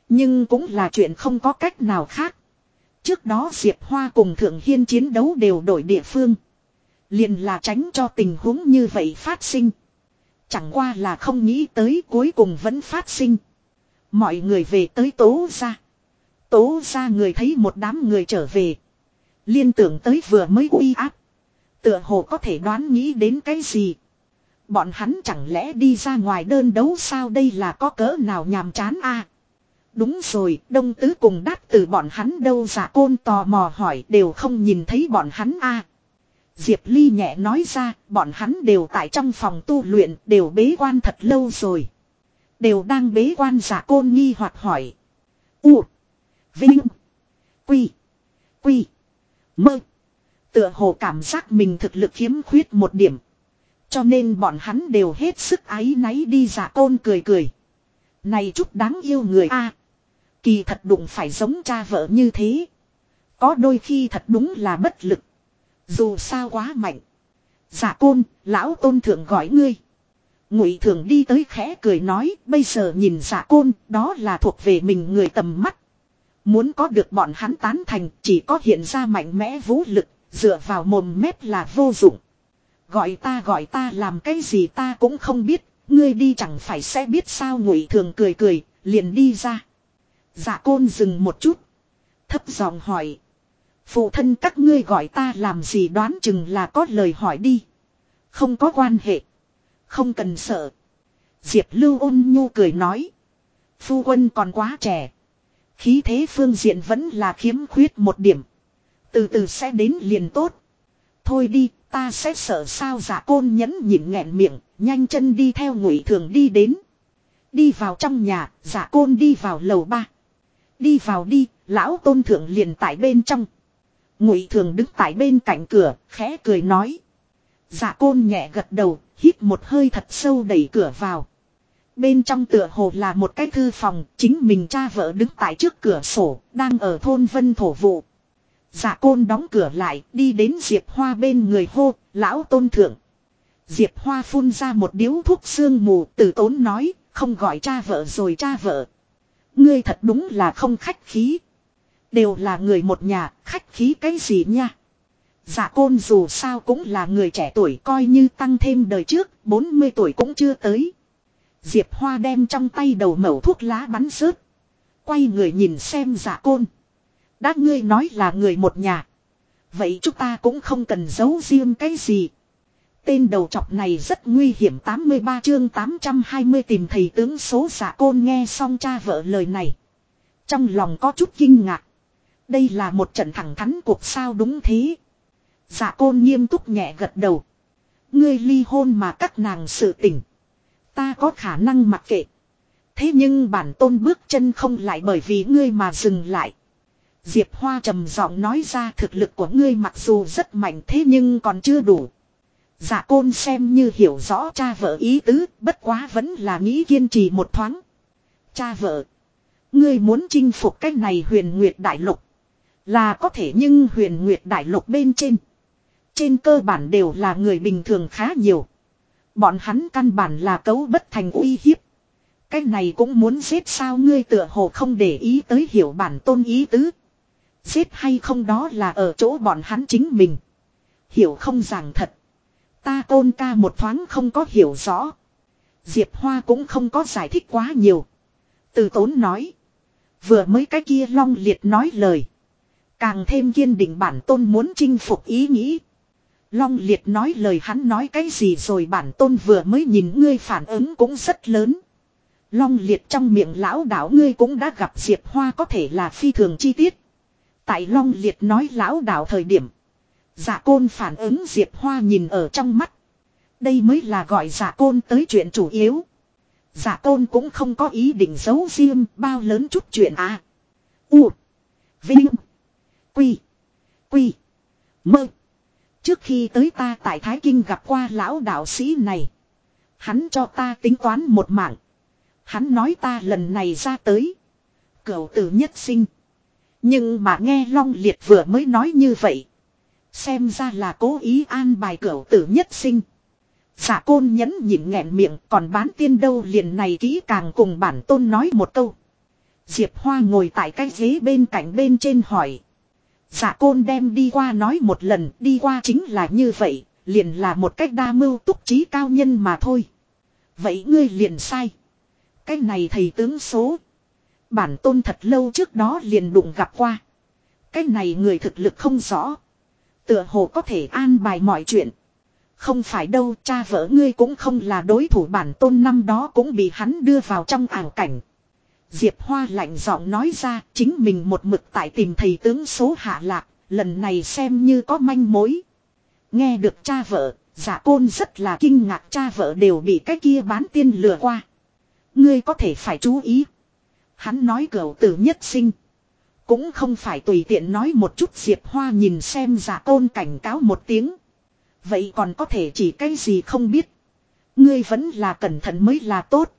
Nhưng cũng là chuyện không có cách nào khác. Trước đó Diệp Hoa cùng Thượng Hiên chiến đấu đều đổi địa phương. Liền là tránh cho tình huống như vậy phát sinh. Chẳng qua là không nghĩ tới cuối cùng vẫn phát sinh. Mọi người về tới tố ra. Tố ra người thấy một đám người trở về. Liên tưởng tới vừa mới uy áp. Tựa hồ có thể đoán nghĩ đến cái gì. Bọn hắn chẳng lẽ đi ra ngoài đơn đấu sao đây là có cỡ nào nhàm chán a Đúng rồi, đông tứ cùng đát từ bọn hắn đâu giả côn tò mò hỏi đều không nhìn thấy bọn hắn a Diệp Ly nhẹ nói ra, bọn hắn đều tại trong phòng tu luyện, đều bế quan thật lâu rồi. Đều đang bế quan giả côn nghi hoặc hỏi. U. Vinh. Quy. Quy. Mơ. Tựa hồ cảm giác mình thực lực khiếm khuyết một điểm. Cho nên bọn hắn đều hết sức ái náy đi giả côn cười cười. Này chút đáng yêu người a Kỳ thật đụng phải giống cha vợ như thế. Có đôi khi thật đúng là bất lực. Dù sao quá mạnh. Giả côn, lão tôn thượng gọi ngươi. Ngụy thường đi tới khẽ cười nói, bây giờ nhìn giả côn, đó là thuộc về mình người tầm mắt. Muốn có được bọn hắn tán thành, chỉ có hiện ra mạnh mẽ vũ lực, dựa vào mồm mép là vô dụng. Gọi ta gọi ta làm cái gì ta cũng không biết, ngươi đi chẳng phải sẽ biết sao ngụy thường cười cười, liền đi ra dạ côn dừng một chút. Thấp giọng hỏi. Phụ thân các ngươi gọi ta làm gì đoán chừng là có lời hỏi đi. Không có quan hệ. Không cần sợ. Diệp Lưu ôn nhu cười nói. Phu quân còn quá trẻ. Khí thế phương diện vẫn là khiếm khuyết một điểm. Từ từ sẽ đến liền tốt. Thôi đi, ta sẽ sợ sao giả côn nhẫn nhịn nghẹn miệng, nhanh chân đi theo ngụy thường đi đến. Đi vào trong nhà, giả côn đi vào lầu ba. Đi vào đi, lão tôn thượng liền tại bên trong. Ngụy thường đứng tại bên cạnh cửa, khẽ cười nói. Dạ côn nhẹ gật đầu, hít một hơi thật sâu đẩy cửa vào. Bên trong tựa hồ là một cái thư phòng, chính mình cha vợ đứng tại trước cửa sổ, đang ở thôn vân thổ vụ. Dạ côn đóng cửa lại, đi đến Diệp Hoa bên người hô, lão tôn thượng. Diệp Hoa phun ra một điếu thuốc sương mù, từ tốn nói, không gọi cha vợ rồi cha vợ. Ngươi thật đúng là không khách khí. Đều là người một nhà, khách khí cái gì nha. Dạ côn dù sao cũng là người trẻ tuổi coi như tăng thêm đời trước, 40 tuổi cũng chưa tới. Diệp Hoa đem trong tay đầu mẩu thuốc lá bắn rớt. Quay người nhìn xem dạ côn. Đã ngươi nói là người một nhà. Vậy chúng ta cũng không cần giấu riêng cái gì. Tên đầu chọc này rất nguy hiểm 83 chương 820 tìm thầy tướng số giả côn nghe xong cha vợ lời này. Trong lòng có chút kinh ngạc. Đây là một trận thẳng thắn cuộc sao đúng thế. Giả côn nghiêm túc nhẹ gật đầu. Ngươi ly hôn mà các nàng sự tình. Ta có khả năng mặc kệ. Thế nhưng bản tôn bước chân không lại bởi vì ngươi mà dừng lại. Diệp Hoa trầm giọng nói ra, thực lực của ngươi mặc dù rất mạnh thế nhưng còn chưa đủ. Dạ côn xem như hiểu rõ cha vợ ý tứ, bất quá vẫn là nghĩ kiên trì một thoáng. Cha vợ, ngươi muốn chinh phục cái này huyền nguyệt đại lục. Là có thể nhưng huyền nguyệt đại lục bên trên. Trên cơ bản đều là người bình thường khá nhiều. Bọn hắn căn bản là cấu bất thành uy hiếp. Cái này cũng muốn giết sao ngươi tựa hồ không để ý tới hiểu bản tôn ý tứ. Giết hay không đó là ở chỗ bọn hắn chính mình. Hiểu không rằng thật. Ta tôn ca một thoáng không có hiểu rõ. Diệp Hoa cũng không có giải thích quá nhiều. Từ tốn nói. Vừa mới cái kia long liệt nói lời. Càng thêm kiên định bản tôn muốn chinh phục ý nghĩ. Long liệt nói lời hắn nói cái gì rồi bản tôn vừa mới nhìn ngươi phản ứng cũng rất lớn. Long liệt trong miệng lão đảo ngươi cũng đã gặp Diệp Hoa có thể là phi thường chi tiết. Tại Long liệt nói lão đảo thời điểm. Dạ côn phản ứng Diệp Hoa nhìn ở trong mắt. Đây mới là gọi dạ côn tới chuyện chủ yếu. Dạ côn cũng không có ý định giấu riêng bao lớn chút chuyện à. U. Vinh. Quy. Quy. Mơ. Trước khi tới ta tại Thái Kinh gặp qua lão đạo sĩ này. Hắn cho ta tính toán một mạng. Hắn nói ta lần này ra tới. Cầu tử nhất sinh. Nhưng mà nghe Long Liệt vừa mới nói như vậy. Xem ra là cố ý an bài cửu tử nhất sinh. Giả côn nhẫn nhịn nghẹn miệng, còn bán tiên đâu liền này kỹ càng cùng bản tôn nói một câu. Diệp Hoa ngồi tại cái ghế bên cạnh bên trên hỏi. Giả côn đem đi qua nói một lần, đi qua chính là như vậy. liền là một cách đa mưu túc trí cao nhân mà thôi. Vậy ngươi liền sai. Cái này thầy tướng số. Bản tôn thật lâu trước đó liền đụng gặp qua. Cái này người thực lực không rõ. Tựa hồ có thể an bài mọi chuyện. Không phải đâu cha vợ ngươi cũng không là đối thủ bản tôn năm đó cũng bị hắn đưa vào trong ảo cảnh. Diệp Hoa lạnh giọng nói ra chính mình một mực tại tìm thầy tướng số hạ lạc, lần này xem như có manh mối. Nghe được cha vợ, giả côn rất là kinh ngạc cha vợ đều bị cái kia bán tiên lừa qua. Ngươi có thể phải chú ý. Hắn nói cậu tử nhất sinh. Cũng không phải tùy tiện nói một chút Diệp Hoa nhìn xem giả côn cảnh cáo một tiếng. Vậy còn có thể chỉ cái gì không biết. Ngươi vẫn là cẩn thận mới là tốt.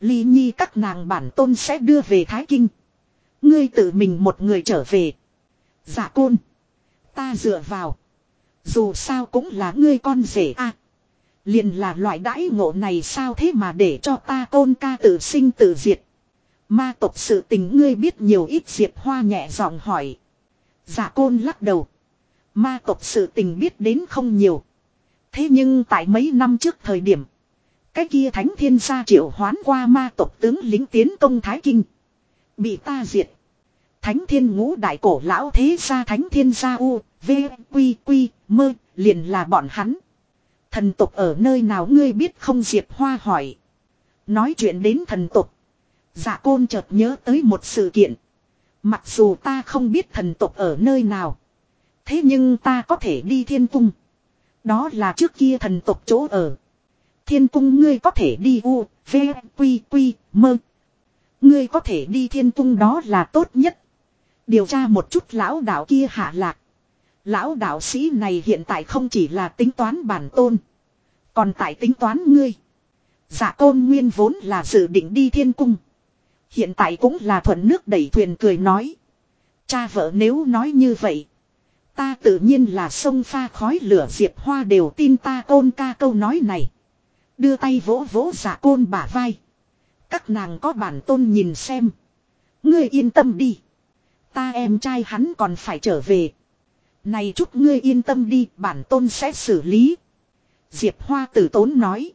Ly nhi các nàng bản tôn sẽ đưa về Thái Kinh. Ngươi tự mình một người trở về. Giả côn. Ta dựa vào. Dù sao cũng là ngươi con rể a à, Liền là loại đãi ngộ này sao thế mà để cho ta côn ca tự sinh tự diệt. Ma tộc sự tình ngươi biết nhiều ít diệp hoa nhẹ giọng hỏi. Giả côn lắc đầu. Ma tộc sự tình biết đến không nhiều. Thế nhưng tại mấy năm trước thời điểm. Cái kia thánh thiên gia triệu hoán qua ma tộc tướng lính tiến công Thái Kinh. Bị ta diệt. Thánh thiên ngũ đại cổ lão thế gia thánh thiên gia u, v, quy, quy, mơ, liền là bọn hắn. Thần tộc ở nơi nào ngươi biết không Diệp Hoa hỏi. Nói chuyện đến thần tộc. Dạ côn chợt nhớ tới một sự kiện. Mặc dù ta không biết thần tộc ở nơi nào. Thế nhưng ta có thể đi thiên cung. Đó là trước kia thần tộc chỗ ở. Thiên cung ngươi có thể đi u, v, quy, quy, mơ. Ngươi có thể đi thiên cung đó là tốt nhất. Điều tra một chút lão đạo kia hạ lạc. Lão đạo sĩ này hiện tại không chỉ là tính toán bản tôn. Còn tại tính toán ngươi. Dạ Giả tôn nguyên vốn là dự định đi thiên cung. Hiện tại cũng là thuận nước đẩy thuyền cười nói. Cha vợ nếu nói như vậy. Ta tự nhiên là sông pha khói lửa diệp hoa đều tin ta côn ca câu nói này. Đưa tay vỗ vỗ giả dạ côn bả vai. Các nàng có bản tôn nhìn xem. Ngươi yên tâm đi. Ta em trai hắn còn phải trở về. Này chút ngươi yên tâm đi, bản tôn sẽ xử lý. Diệp Hoa tử tốn nói.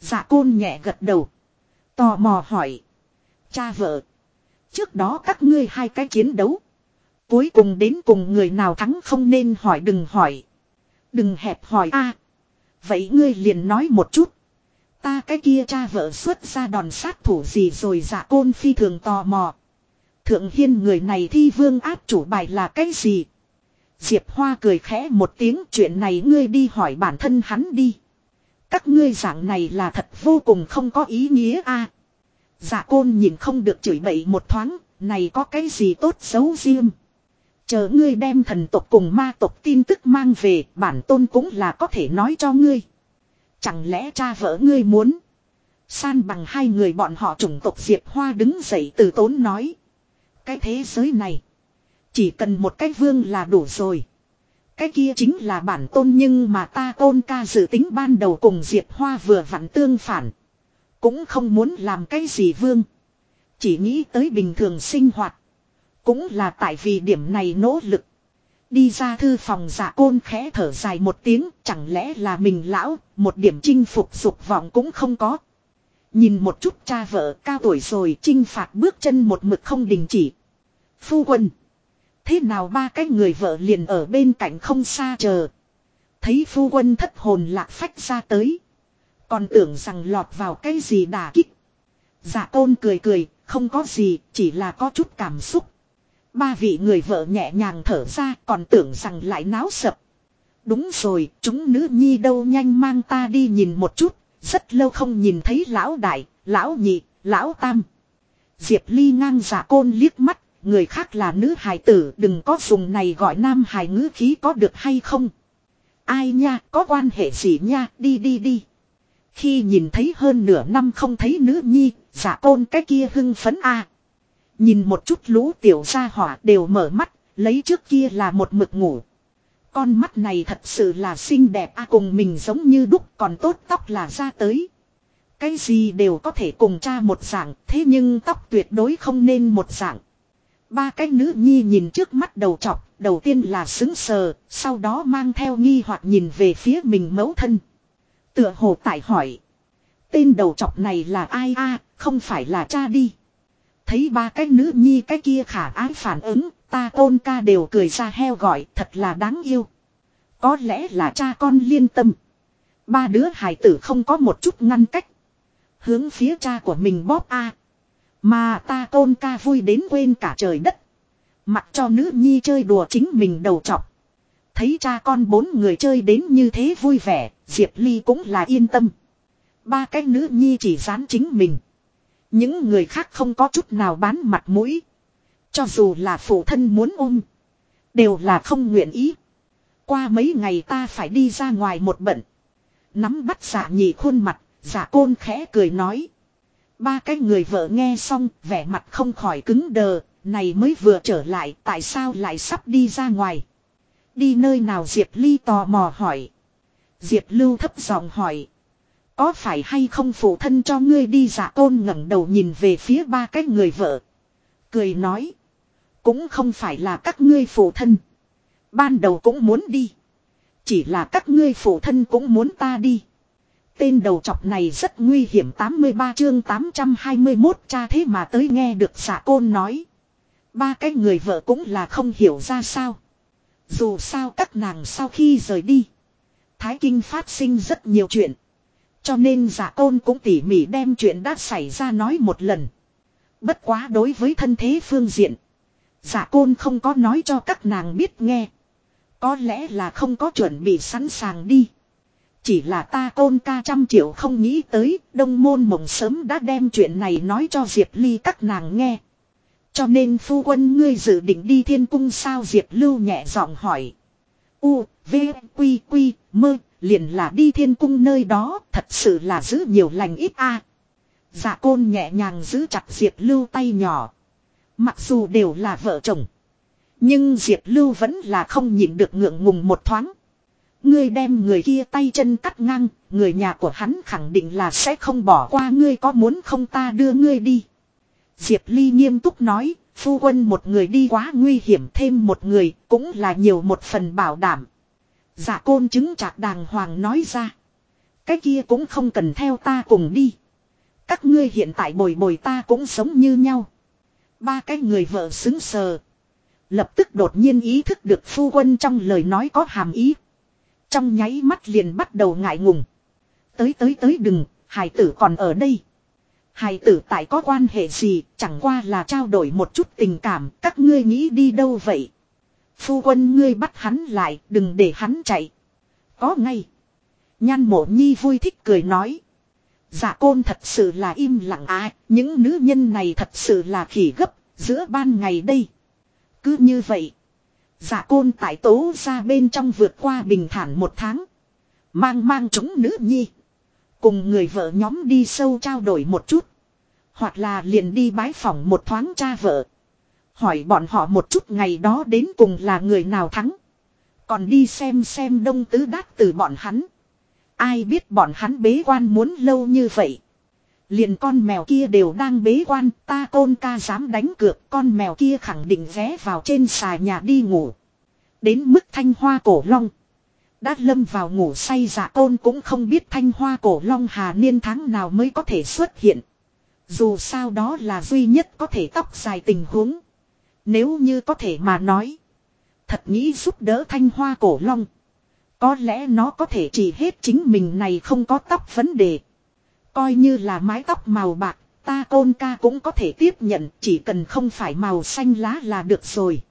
Dạ côn nhẹ gật đầu. Tò mò hỏi. Cha vợ. Trước đó các ngươi hai cái chiến đấu. Cuối cùng đến cùng người nào thắng không nên hỏi đừng hỏi. Đừng hẹp hỏi a. vậy ngươi liền nói một chút. Ta cái kia cha vợ xuất ra đòn sát thủ gì rồi dạ côn phi thường tò mò. Thượng hiên người này thi vương áp chủ bài là cái gì? Diệp Hoa cười khẽ một tiếng chuyện này ngươi đi hỏi bản thân hắn đi. Các ngươi dạng này là thật vô cùng không có ý nghĩa a dạ côn nhìn không được chửi bậy một thoáng, này có cái gì tốt xấu riêng. Chờ ngươi đem thần tộc cùng ma tộc tin tức mang về, bản tôn cũng là có thể nói cho ngươi. Chẳng lẽ cha vợ ngươi muốn. San bằng hai người bọn họ chủng tộc Diệp Hoa đứng dậy từ tốn nói. Cái thế giới này. Chỉ cần một cái vương là đủ rồi. Cái kia chính là bản tôn nhưng mà ta tôn ca dự tính ban đầu cùng Diệp Hoa vừa vặn tương phản. Cũng không muốn làm cái gì vương. Chỉ nghĩ tới bình thường sinh hoạt. Cũng là tại vì điểm này nỗ lực. Đi ra thư phòng giả côn khẽ thở dài một tiếng chẳng lẽ là mình lão, một điểm chinh phục dục vọng cũng không có. Nhìn một chút cha vợ cao tuổi rồi chinh phạt bước chân một mực không đình chỉ. Phu quân. Thế nào ba cái người vợ liền ở bên cạnh không xa chờ. Thấy phu quân thất hồn lạc phách ra tới. Còn tưởng rằng lọt vào cái gì đả kích. Giả tôn cười cười, không có gì, chỉ là có chút cảm xúc. Ba vị người vợ nhẹ nhàng thở ra còn tưởng rằng lại náo sập. Đúng rồi, chúng nữ nhi đâu nhanh mang ta đi nhìn một chút, rất lâu không nhìn thấy lão đại, lão nhị, lão tam. Diệp Ly ngang giả côn liếc mắt, người khác là nữ hài tử đừng có dùng này gọi nam hài ngữ khí có được hay không. Ai nha, có quan hệ gì nha, đi đi đi. Khi nhìn thấy hơn nửa năm không thấy nữ nhi, giả côn cái kia hưng phấn a Nhìn một chút lũ tiểu gia hỏa đều mở mắt, lấy trước kia là một mực ngủ. Con mắt này thật sự là xinh đẹp a cùng mình giống như đúc còn tốt tóc là ra tới. Cái gì đều có thể cùng cha một dạng, thế nhưng tóc tuyệt đối không nên một dạng. Ba cái nữ nhi nhìn trước mắt đầu chọc, đầu tiên là xứng sờ, sau đó mang theo nghi hoặc nhìn về phía mình mẫu thân. Tựa hồ tại hỏi. Tên đầu chọc này là ai a không phải là cha đi. Thấy ba cái nữ nhi cái kia khả ái phản ứng, ta tôn ca đều cười ra heo gọi, thật là đáng yêu. Có lẽ là cha con liên tâm. Ba đứa hải tử không có một chút ngăn cách. Hướng phía cha của mình bóp a Mà ta tôn ca vui đến quên cả trời đất. Mặc cho nữ nhi chơi đùa chính mình đầu trọc. Thấy cha con bốn người chơi đến như thế vui vẻ, Diệp Ly cũng là yên tâm. Ba cái nữ nhi chỉ dán chính mình. Những người khác không có chút nào bán mặt mũi. Cho dù là phụ thân muốn ôm. Đều là không nguyện ý. Qua mấy ngày ta phải đi ra ngoài một bận. Nắm bắt giả nhị khuôn mặt, giả côn khẽ cười nói. Ba cái người vợ nghe xong, vẻ mặt không khỏi cứng đờ, này mới vừa trở lại, tại sao lại sắp đi ra ngoài. Đi nơi nào Diệp Ly tò mò hỏi. Diệp Lưu thấp giọng hỏi. Có phải hay không phụ thân cho ngươi đi dạ giả tôn ngẩng đầu nhìn về phía ba cái người vợ. Cười nói. Cũng không phải là các ngươi phụ thân. Ban đầu cũng muốn đi. Chỉ là các ngươi phụ thân cũng muốn ta đi. Tên đầu chọc này rất nguy hiểm 83 chương 821 cha thế mà tới nghe được giả côn nói. Ba cái người vợ cũng là không hiểu ra sao. Dù sao các nàng sau khi rời đi. Thái Kinh phát sinh rất nhiều chuyện. Cho nên giả côn cũng tỉ mỉ đem chuyện đã xảy ra nói một lần. Bất quá đối với thân thế phương diện. Giả côn không có nói cho các nàng biết nghe. Có lẽ là không có chuẩn bị sẵn sàng đi. Chỉ là ta côn ca trăm triệu không nghĩ tới, đông môn mộng sớm đã đem chuyện này nói cho Diệp Ly các nàng nghe. Cho nên phu quân ngươi dự định đi thiên cung sao Diệp Lưu nhẹ giọng hỏi. U, V, Quy, Quy, mơ, liền là đi thiên cung nơi đó, thật sự là giữ nhiều lành ít a. Dạ côn nhẹ nhàng giữ chặt Diệp Lưu tay nhỏ. Mặc dù đều là vợ chồng. Nhưng Diệp Lưu vẫn là không nhịn được ngượng ngùng một thoáng. Ngươi đem người kia tay chân cắt ngang, người nhà của hắn khẳng định là sẽ không bỏ qua ngươi có muốn không ta đưa ngươi đi. Diệp Ly nghiêm túc nói, phu quân một người đi quá nguy hiểm thêm một người cũng là nhiều một phần bảo đảm. Dạ côn chứng chạc đàng hoàng nói ra. Cái kia cũng không cần theo ta cùng đi. Các ngươi hiện tại bồi bồi ta cũng sống như nhau. Ba cái người vợ xứng sờ. Lập tức đột nhiên ý thức được phu quân trong lời nói có hàm ý. Trong nháy mắt liền bắt đầu ngại ngùng. Tới tới tới đừng, hải tử còn ở đây. Hải tử tại có quan hệ gì, chẳng qua là trao đổi một chút tình cảm, các ngươi nghĩ đi đâu vậy? Phu quân ngươi bắt hắn lại, đừng để hắn chạy. Có ngay. Nhan mộ nhi vui thích cười nói. Dạ côn thật sự là im lặng à, những nữ nhân này thật sự là khỉ gấp, giữa ban ngày đây. Cứ như vậy. Dạ côn tại tố ra bên trong vượt qua bình thản một tháng. Mang mang chúng nữ nhi. Cùng người vợ nhóm đi sâu trao đổi một chút. Hoặc là liền đi bái phỏng một thoáng cha vợ. Hỏi bọn họ một chút ngày đó đến cùng là người nào thắng. Còn đi xem xem đông tứ đát từ bọn hắn. Ai biết bọn hắn bế quan muốn lâu như vậy. Liền con mèo kia đều đang bế quan, ta côn ca dám đánh cược, con mèo kia khẳng định ghé vào trên xà nhà đi ngủ. Đến mức thanh hoa cổ long. Đã lâm vào ngủ say dạ côn cũng không biết thanh hoa cổ long hà niên tháng nào mới có thể xuất hiện. Dù sao đó là duy nhất có thể tóc dài tình huống. Nếu như có thể mà nói. Thật nghĩ giúp đỡ thanh hoa cổ long. Có lẽ nó có thể chỉ hết chính mình này không có tóc vấn đề. Coi như là mái tóc màu bạc, ta côn ca cũng có thể tiếp nhận, chỉ cần không phải màu xanh lá là được rồi.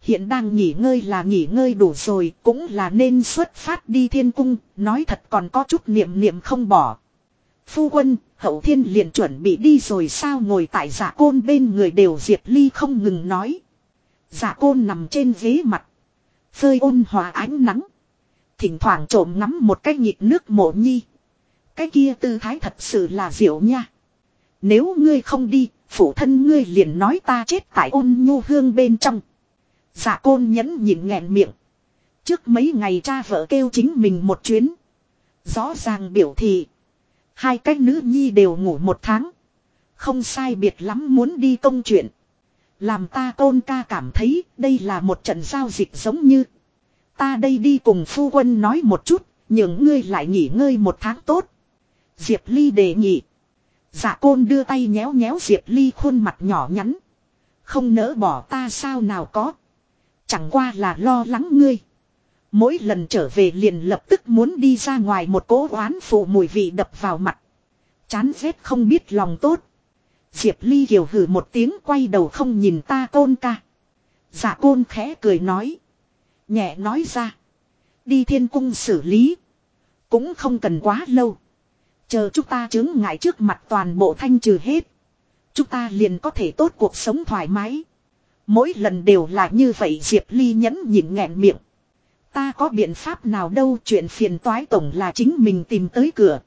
Hiện đang nghỉ ngơi là nghỉ ngơi đủ rồi, cũng là nên xuất phát đi thiên cung, nói thật còn có chút niệm niệm không bỏ. Phu quân, hậu thiên liền chuẩn bị đi rồi sao ngồi tại giả côn bên người đều Diệp ly không ngừng nói. Giả côn nằm trên ghế mặt. Phơi ôn hòa ánh nắng. Thỉnh thoảng trộm ngắm một cái nhịp nước mộ nhi. Cái kia tư thái thật sự là diệu nha. Nếu ngươi không đi, phụ thân ngươi liền nói ta chết tại ôn nhu hương bên trong. Giả côn nhẫn nhịn nghẹn miệng. Trước mấy ngày cha vợ kêu chính mình một chuyến. Rõ ràng biểu thị. Hai cái nữ nhi đều ngủ một tháng. Không sai biệt lắm muốn đi công chuyện. Làm ta tôn ca cảm thấy đây là một trận giao dịch giống như. Ta đây đi cùng phu quân nói một chút, những ngươi lại nghỉ ngơi một tháng tốt. Diệp Ly đề nghị. Dạ côn đưa tay nhéo nhéo Diệp Ly khuôn mặt nhỏ nhắn. Không nỡ bỏ ta sao nào có. Chẳng qua là lo lắng ngươi. Mỗi lần trở về liền lập tức muốn đi ra ngoài một cố oán phụ mùi vị đập vào mặt. Chán rét không biết lòng tốt. Diệp Ly hiểu hử một tiếng quay đầu không nhìn ta côn ca. giả côn khẽ cười nói. Nhẹ nói ra. Đi thiên cung xử lý. Cũng không cần quá lâu. Chờ chúng ta chứng ngại trước mặt toàn bộ thanh trừ hết. Chúng ta liền có thể tốt cuộc sống thoải mái. Mỗi lần đều là như vậy, Diệp Ly nhẫn nhịn nghẹn miệng. Ta có biện pháp nào đâu chuyện phiền toái tổng là chính mình tìm tới cửa.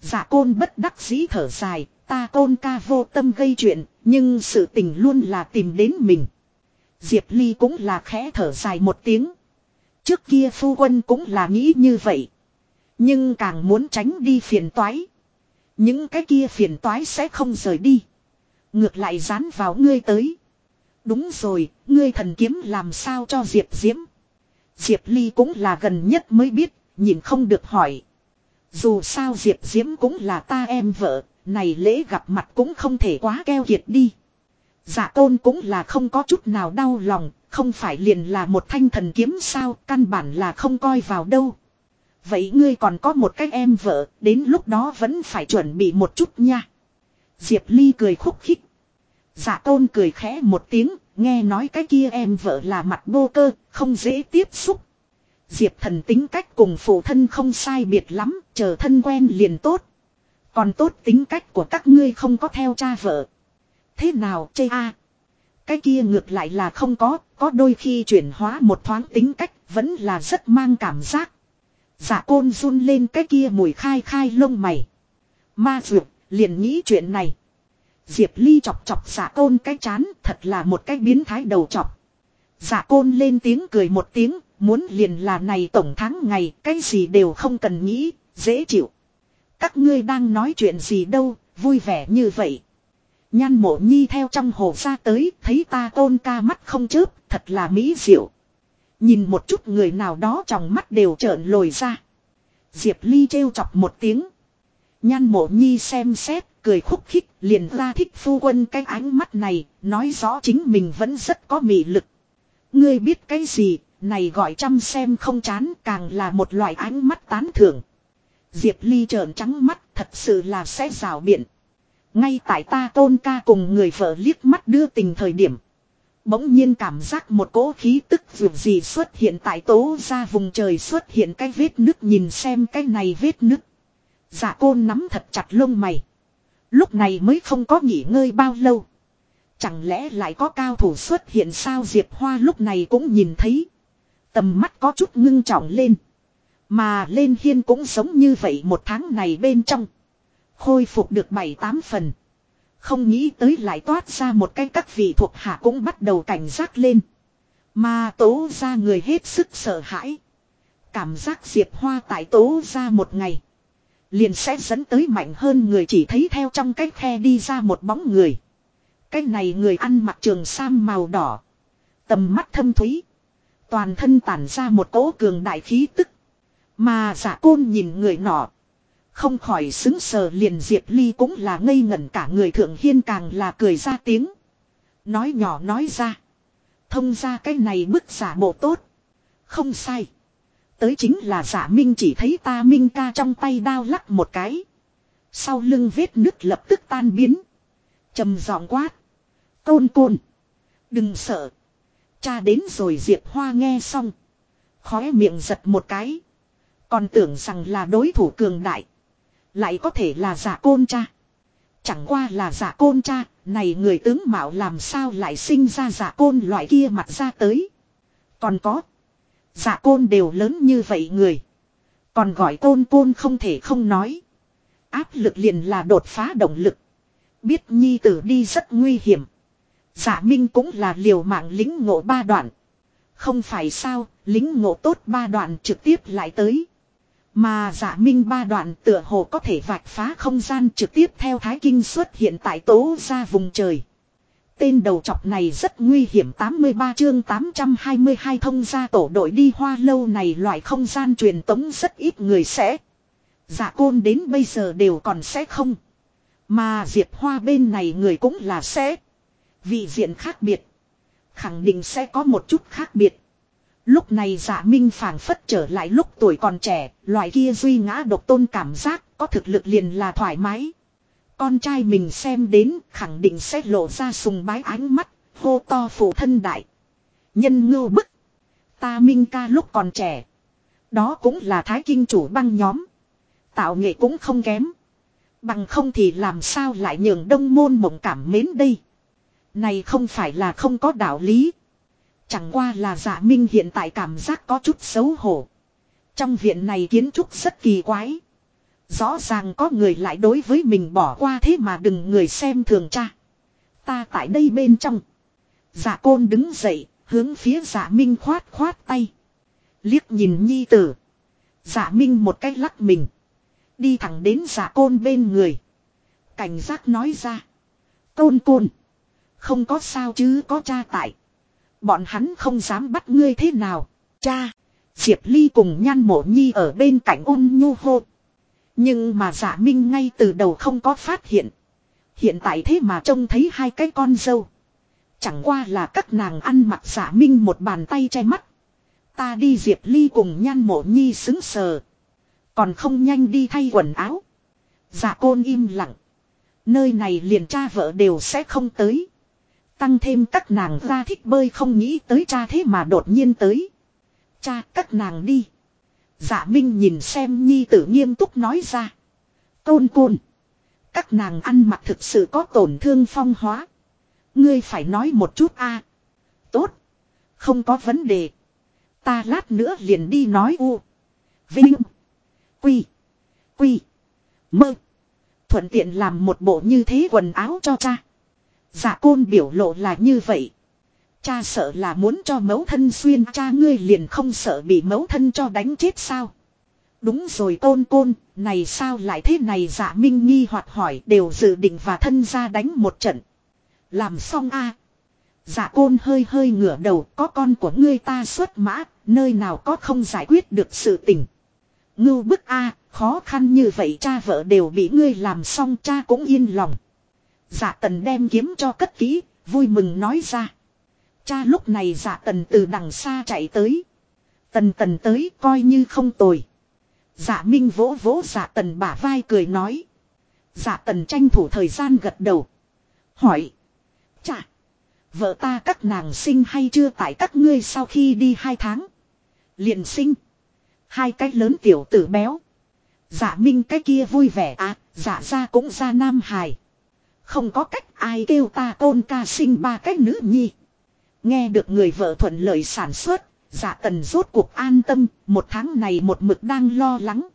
Giả côn bất đắc dĩ thở dài, ta côn ca vô tâm gây chuyện, nhưng sự tình luôn là tìm đến mình. Diệp Ly cũng là khẽ thở dài một tiếng. Trước kia phu quân cũng là nghĩ như vậy. Nhưng càng muốn tránh đi phiền toái. Những cái kia phiền toái sẽ không rời đi. Ngược lại dán vào ngươi tới. Đúng rồi, ngươi thần kiếm làm sao cho Diệp Diễm. Diệp Ly cũng là gần nhất mới biết, nhìn không được hỏi. Dù sao Diệp Diễm cũng là ta em vợ, này lễ gặp mặt cũng không thể quá keo kiệt đi. Dạ tôn cũng là không có chút nào đau lòng, không phải liền là một thanh thần kiếm sao, căn bản là không coi vào đâu. Vậy ngươi còn có một cái em vợ, đến lúc đó vẫn phải chuẩn bị một chút nha. Diệp Ly cười khúc khích. Dạ tôn cười khẽ một tiếng, nghe nói cái kia em vợ là mặt bô cơ, không dễ tiếp xúc. Diệp thần tính cách cùng phụ thân không sai biệt lắm, chờ thân quen liền tốt. Còn tốt tính cách của các ngươi không có theo cha vợ. Thế nào chê a Cái kia ngược lại là không có, có đôi khi chuyển hóa một thoáng tính cách vẫn là rất mang cảm giác. Giả côn run lên cái kia mùi khai khai lông mày. Ma dược, liền nghĩ chuyện này. Diệp Ly chọc chọc giả côn cái chán thật là một cái biến thái đầu chọc. Giả côn lên tiếng cười một tiếng, muốn liền là này tổng tháng ngày, cái gì đều không cần nghĩ, dễ chịu. Các ngươi đang nói chuyện gì đâu, vui vẻ như vậy. Nhan mộ nhi theo trong hồ ra tới, thấy ta tôn ca mắt không chớp, thật là mỹ diệu. Nhìn một chút người nào đó trong mắt đều trợn lồi ra. Diệp Ly trêu chọc một tiếng. Nhan mộ nhi xem xét, cười khúc khích, liền ra thích phu quân cái ánh mắt này, nói rõ chính mình vẫn rất có mị lực. Ngươi biết cái gì, này gọi chăm xem không chán, càng là một loại ánh mắt tán thưởng. Diệp Ly trợn trắng mắt, thật sự là sẽ rào biện. Ngay tại ta tôn ca cùng người vợ liếc mắt đưa tình thời điểm. Bỗng nhiên cảm giác một cỗ khí tức vượt gì xuất hiện tại tố ra vùng trời xuất hiện cái vết nứt nhìn xem cái này vết nứt. Dạ côn nắm thật chặt lông mày. Lúc này mới không có nghỉ ngơi bao lâu. Chẳng lẽ lại có cao thủ xuất hiện sao Diệp Hoa lúc này cũng nhìn thấy. Tầm mắt có chút ngưng trọng lên. Mà lên hiên cũng sống như vậy một tháng này bên trong. Khôi phục được 7-8 phần. Không nghĩ tới lại toát ra một cái các vị thuộc hạ cũng bắt đầu cảnh giác lên. Mà tố ra người hết sức sợ hãi. Cảm giác Diệp Hoa tại tố ra một ngày. Liền sẽ dẫn tới mạnh hơn người chỉ thấy theo trong cái khe đi ra một bóng người. Cái này người ăn mặc trường sam màu đỏ. Tầm mắt thâm thúy. Toàn thân tản ra một cỗ cường đại khí tức. Mà giả côn nhìn người nọ. Không khỏi xứng sờ liền Diệp Ly cũng là ngây ngẩn cả người thượng hiên càng là cười ra tiếng. Nói nhỏ nói ra. Thông ra cái này bức giả bộ tốt. Không sai. Tới chính là giả minh chỉ thấy ta minh ca trong tay đao lắc một cái. Sau lưng vết nứt lập tức tan biến. trầm giọng quát. Côn côn. Đừng sợ. Cha đến rồi Diệp Hoa nghe xong. Khóe miệng giật một cái. Còn tưởng rằng là đối thủ cường đại. Lại có thể là giả côn cha. Chẳng qua là giả côn cha, này người tướng mạo làm sao lại sinh ra giả côn loại kia mặt ra tới. Còn có dạ côn đều lớn như vậy người. Còn gọi côn côn không thể không nói. Áp lực liền là đột phá động lực. Biết nhi tử đi rất nguy hiểm. Giả minh cũng là liều mạng lính ngộ ba đoạn. Không phải sao, lính ngộ tốt ba đoạn trực tiếp lại tới. Mà giả minh ba đoạn tựa hồ có thể vạch phá không gian trực tiếp theo thái kinh xuất hiện tại tố ra vùng trời. Tên đầu chọc này rất nguy hiểm 83 chương 822 thông gia tổ đội đi hoa lâu này loại không gian truyền tống rất ít người sẽ. Dạ côn đến bây giờ đều còn sẽ không. Mà Diệp Hoa bên này người cũng là sẽ. Vị diện khác biệt. Khẳng định sẽ có một chút khác biệt. Lúc này giả minh phảng phất trở lại lúc tuổi còn trẻ, loại kia duy ngã độc tôn cảm giác, có thực lực liền là thoải mái. Con trai mình xem đến, khẳng định sẽ lộ ra sùng bái ánh mắt, hô to phụ thân đại. Nhân ngưu bức. Ta minh ca lúc còn trẻ. Đó cũng là thái kinh chủ băng nhóm. Tạo nghệ cũng không kém. Bằng không thì làm sao lại nhường đông môn mộng cảm mến đây. Này không phải là không có đạo lý. Chẳng qua là giả minh hiện tại cảm giác có chút xấu hổ. Trong viện này kiến trúc rất kỳ quái. Rõ ràng có người lại đối với mình bỏ qua thế mà đừng người xem thường cha. Ta tại đây bên trong. Dạ côn đứng dậy, hướng phía dạ minh khoát khoát tay. Liếc nhìn nhi tử. Dạ minh một cách lắc mình. Đi thẳng đến dạ côn bên người. Cảnh giác nói ra. Côn côn. Không có sao chứ có cha tại. Bọn hắn không dám bắt ngươi thế nào. Cha. Diệp Ly cùng nhan mộ nhi ở bên cạnh ôn nhu hô. Nhưng mà giả minh ngay từ đầu không có phát hiện. Hiện tại thế mà trông thấy hai cái con dâu. Chẳng qua là các nàng ăn mặc giả minh một bàn tay che mắt. Ta đi Diệp Ly cùng nhan mộ nhi xứng sờ. Còn không nhanh đi thay quần áo. Giả côn im lặng. Nơi này liền cha vợ đều sẽ không tới. Tăng thêm các nàng ra thích bơi không nghĩ tới cha thế mà đột nhiên tới. Cha, các nàng đi. Dạ Minh nhìn xem nhi tử nghiêm túc nói ra. Côn côn. Các nàng ăn mặc thực sự có tổn thương phong hóa. Ngươi phải nói một chút a. Tốt. Không có vấn đề. Ta lát nữa liền đi nói u. Vinh. Quy. Quy. Mơ. Thuận tiện làm một bộ như thế quần áo cho cha. Dạ côn biểu lộ là như vậy. Cha sợ là muốn cho mẫu thân xuyên cha ngươi liền không sợ bị mẫu thân cho đánh chết sao. Đúng rồi tôn côn, này sao lại thế này dạ minh nghi hoặc hỏi đều dự định và thân ra đánh một trận. Làm xong a Dạ côn hơi hơi ngửa đầu có con của ngươi ta xuất mã, nơi nào có không giải quyết được sự tình. Ngưu bức a khó khăn như vậy cha vợ đều bị ngươi làm xong cha cũng yên lòng. Dạ tần đem kiếm cho cất kỹ, vui mừng nói ra. Cha lúc này giả tần từ đằng xa chạy tới. Tần tần tới coi như không tồi. giả minh vỗ vỗ giả tần bả vai cười nói. giả tần tranh thủ thời gian gật đầu. Hỏi. Chà. Vợ ta các nàng sinh hay chưa tại các ngươi sau khi đi hai tháng. liền sinh. Hai cái lớn tiểu tử béo. giả minh cái kia vui vẻ à. giả ra cũng ra nam hài. Không có cách ai kêu ta tôn ca sinh ba cái nữ nhi. Nghe được người vợ thuận lợi sản xuất, giả tần rốt cuộc an tâm, một tháng này một mực đang lo lắng.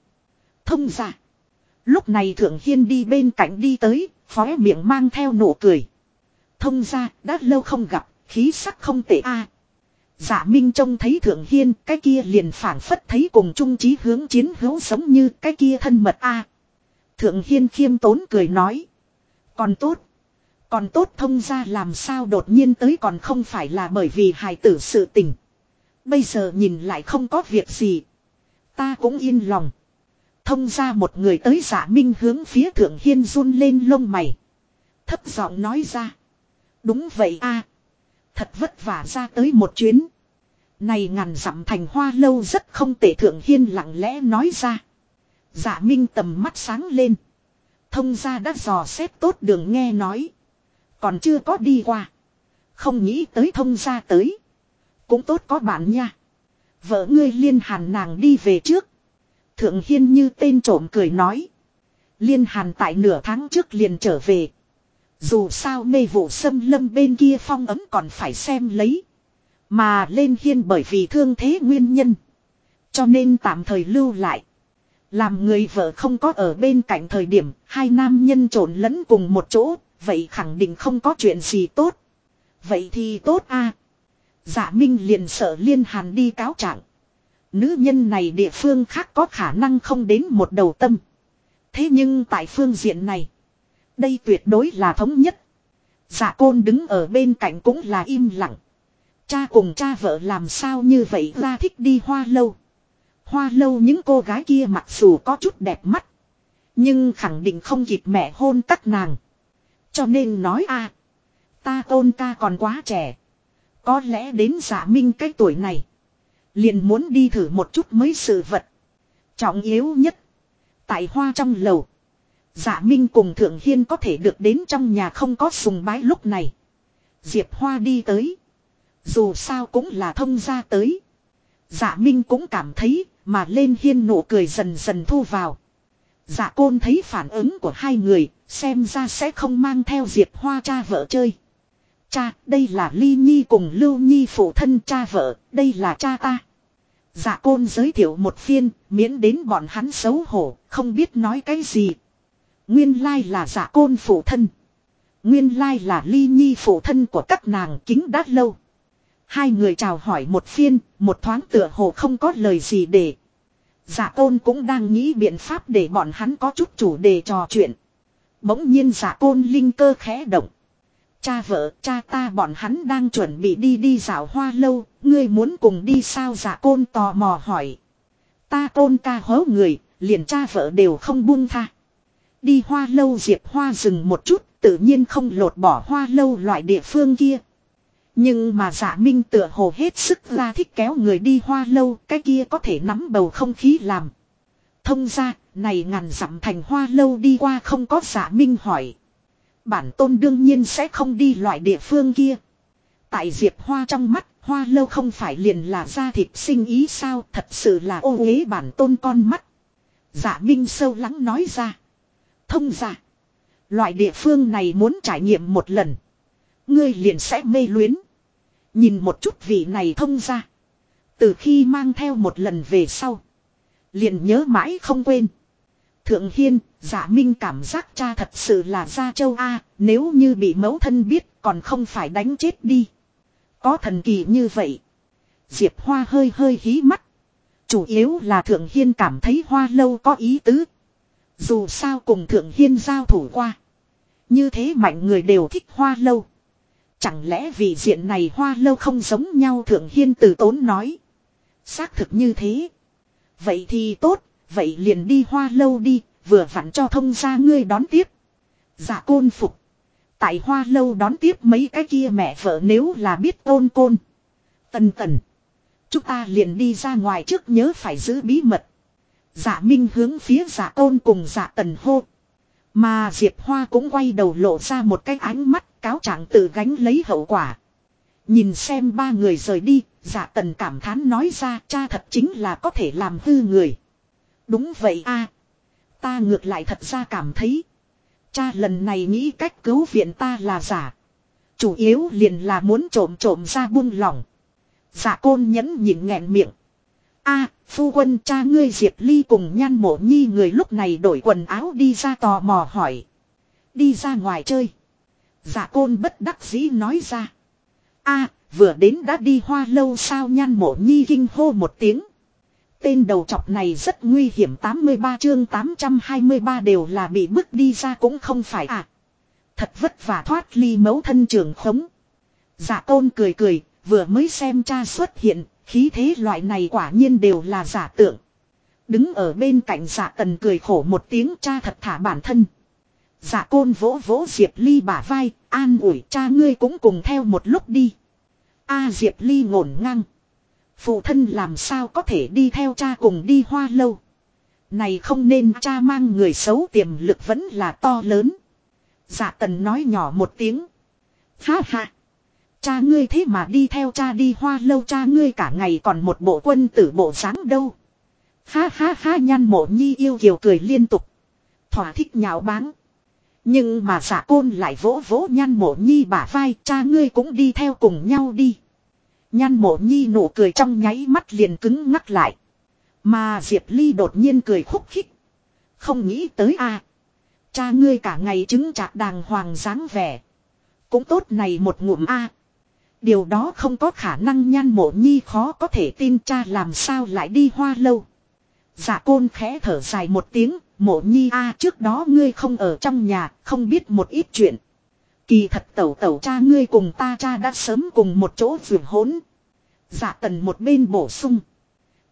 Thông giả. Lúc này thượng hiên đi bên cạnh đi tới, phóe miệng mang theo nụ cười. Thông ra, đã lâu không gặp, khí sắc không tệ a. Giả Minh trông thấy Thượng Hiên, cái kia liền phản phất thấy cùng chung chí hướng chiến hữu giống như cái kia thân mật a. Thượng Hiên khiêm tốn cười nói. Còn tốt. Còn tốt thông ra làm sao đột nhiên tới còn không phải là bởi vì hài tử sự tình. Bây giờ nhìn lại không có việc gì. Ta cũng yên lòng. Thông ra một người tới giả minh hướng phía thượng hiên run lên lông mày. Thấp giọng nói ra. Đúng vậy a Thật vất vả ra tới một chuyến. Này ngàn dặm thành hoa lâu rất không tệ thượng hiên lặng lẽ nói ra. Giả minh tầm mắt sáng lên. Thông ra đã dò xét tốt đường nghe nói. Còn chưa có đi qua. Không nghĩ tới thông ra tới. Cũng tốt có bạn nha. Vợ ngươi liên hàn nàng đi về trước. Thượng Hiên như tên trộm cười nói. Liên hàn tại nửa tháng trước liền trở về. Dù sao mê vụ xâm lâm bên kia phong ấm còn phải xem lấy. Mà lên hiên bởi vì thương thế nguyên nhân. Cho nên tạm thời lưu lại. Làm người vợ không có ở bên cạnh thời điểm, hai nam nhân trộn lẫn cùng một chỗ, vậy khẳng định không có chuyện gì tốt. Vậy thì tốt a. À. Dạ Minh liền sợ Liên Hàn đi cáo trạng. Nữ nhân này địa phương khác có khả năng không đến một đầu tâm. Thế nhưng tại phương diện này, đây tuyệt đối là thống nhất. Dạ côn đứng ở bên cạnh cũng là im lặng. Cha cùng cha vợ làm sao như vậy ra thích đi hoa lâu. Hoa lâu những cô gái kia mặc dù có chút đẹp mắt. Nhưng khẳng định không kịp mẹ hôn các nàng. Cho nên nói a, Ta tôn ca còn quá trẻ. Có lẽ đến giả minh cái tuổi này. Liền muốn đi thử một chút mấy sự vật. Trọng yếu nhất. Tại hoa trong lầu. Giả minh cùng thượng hiên có thể được đến trong nhà không có sùng bái lúc này. Diệp hoa đi tới. Dù sao cũng là thông gia tới. Giả minh cũng cảm thấy, mà lên hiên nụ cười dần dần thu vào. Dạ côn thấy phản ứng của hai người, xem ra sẽ không mang theo Diệp Hoa cha vợ chơi. Cha, đây là Ly Nhi cùng Lưu Nhi phụ thân cha vợ, đây là cha ta. Dạ côn giới thiệu một phiên, miễn đến bọn hắn xấu hổ, không biết nói cái gì. Nguyên lai là dạ côn phụ thân. Nguyên lai là Ly Nhi phụ thân của các nàng kính đát lâu. Hai người chào hỏi một phiên, một thoáng tựa hồ không có lời gì để. Dạ giả côn cũng đang nghĩ biện pháp để bọn hắn có chút chủ đề trò chuyện. Bỗng nhiên dạ giả côn linh cơ khẽ động. Cha vợ, cha ta bọn hắn đang chuẩn bị đi đi dạo hoa lâu, ngươi muốn cùng đi sao dạ giả côn tò mò hỏi. Ta côn ca hố người, liền cha vợ đều không buông tha. Đi hoa lâu diệp hoa dừng một chút, tự nhiên không lột bỏ hoa lâu loại địa phương kia. Nhưng mà giả minh tựa hồ hết sức ra thích kéo người đi hoa lâu, cái kia có thể nắm bầu không khí làm. Thông ra, này ngàn dặm thành hoa lâu đi qua không có giả minh hỏi. Bản tôn đương nhiên sẽ không đi loại địa phương kia. Tại diệp hoa trong mắt, hoa lâu không phải liền là da thịt sinh ý sao, thật sự là ô uế bản tôn con mắt. Giả minh sâu lắng nói ra. Thông ra. Loại địa phương này muốn trải nghiệm một lần. Ngươi liền sẽ mê luyến. Nhìn một chút vị này thông ra. Từ khi mang theo một lần về sau. Liền nhớ mãi không quên. Thượng Hiên, giả minh cảm giác cha thật sự là gia châu A, nếu như bị mẫu thân biết còn không phải đánh chết đi. Có thần kỳ như vậy. Diệp Hoa hơi hơi hí mắt. Chủ yếu là Thượng Hiên cảm thấy Hoa lâu có ý tứ. Dù sao cùng Thượng Hiên giao thủ qua. Như thế mạnh người đều thích Hoa lâu. Chẳng lẽ vì diện này hoa lâu không giống nhau thượng hiên từ tốn nói. Xác thực như thế. Vậy thì tốt, vậy liền đi hoa lâu đi, vừa vặn cho thông ra ngươi đón tiếp. Dạ côn phục. Tại hoa lâu đón tiếp mấy cái kia mẹ vợ nếu là biết tôn côn. Tần tần. Chúng ta liền đi ra ngoài trước nhớ phải giữ bí mật. Dạ minh hướng phía dạ côn cùng dạ tần hô. Mà Diệp Hoa cũng quay đầu lộ ra một cái ánh mắt cáo trạng tự gánh lấy hậu quả. Nhìn xem ba người rời đi, giả tần cảm thán nói ra cha thật chính là có thể làm hư người. Đúng vậy a Ta ngược lại thật ra cảm thấy. Cha lần này nghĩ cách cứu viện ta là giả. Chủ yếu liền là muốn trộm trộm ra buông lỏng. Giả côn nhẫn nhịn nghẹn miệng. a phu quân cha ngươi Diệp Ly cùng nhan mộ nhi người lúc này đổi quần áo đi ra tò mò hỏi. Đi ra ngoài chơi. Dạ côn bất đắc dĩ nói ra. a vừa đến đã đi hoa lâu sao nhan mộ nhi kinh hô một tiếng. Tên đầu chọc này rất nguy hiểm 83 chương 823 đều là bị bước đi ra cũng không phải à. Thật vất vả thoát ly mấu thân trường khống. Dạ tôn cười cười, vừa mới xem cha xuất hiện, khí thế loại này quả nhiên đều là giả tượng. Đứng ở bên cạnh dạ tần cười khổ một tiếng cha thật thả bản thân. Dạ côn vỗ vỗ Diệp Ly bả vai, an ủi cha ngươi cũng cùng theo một lúc đi. A Diệp Ly ngổn ngang. Phụ thân làm sao có thể đi theo cha cùng đi hoa lâu. Này không nên cha mang người xấu tiềm lực vẫn là to lớn. Dạ tần nói nhỏ một tiếng. Ha ha. Cha ngươi thế mà đi theo cha đi hoa lâu cha ngươi cả ngày còn một bộ quân tử bộ dáng đâu. Ha ha ha nhăn mộ nhi yêu kiều cười liên tục. Thỏa thích nhạo báng. Nhưng mà giả côn lại vỗ vỗ nhan mộ nhi bả vai, cha ngươi cũng đi theo cùng nhau đi. nhan mộ nhi nụ cười trong nháy mắt liền cứng ngắc lại. Mà Diệp Ly đột nhiên cười khúc khích. Không nghĩ tới a, Cha ngươi cả ngày chứng chạc đàng hoàng dáng vẻ. Cũng tốt này một ngụm a Điều đó không có khả năng nhan mộ nhi khó có thể tin, cha làm sao lại đi hoa lâu. Dạ côn khẽ thở dài một tiếng, mộ nhi a trước đó ngươi không ở trong nhà, không biết một ít chuyện. Kỳ thật tẩu tẩu cha ngươi cùng ta cha đã sớm cùng một chỗ vườn hỗn. Dạ tần một bên bổ sung.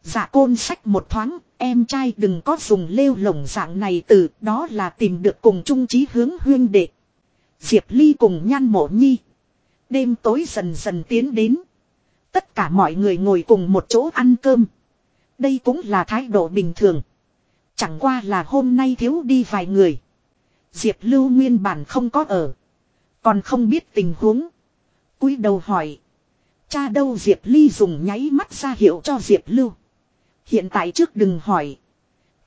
Dạ côn sách một thoáng, em trai đừng có dùng lêu lồng dạng này từ đó là tìm được cùng chung chí hướng huyên đệ. Diệp Ly cùng nhan mộ nhi. Đêm tối dần dần tiến đến. Tất cả mọi người ngồi cùng một chỗ ăn cơm. Đây cũng là thái độ bình thường. Chẳng qua là hôm nay thiếu đi vài người. Diệp Lưu nguyên bản không có ở. Còn không biết tình huống. cúi đầu hỏi. Cha đâu Diệp Ly dùng nháy mắt ra hiệu cho Diệp Lưu. Hiện tại trước đừng hỏi.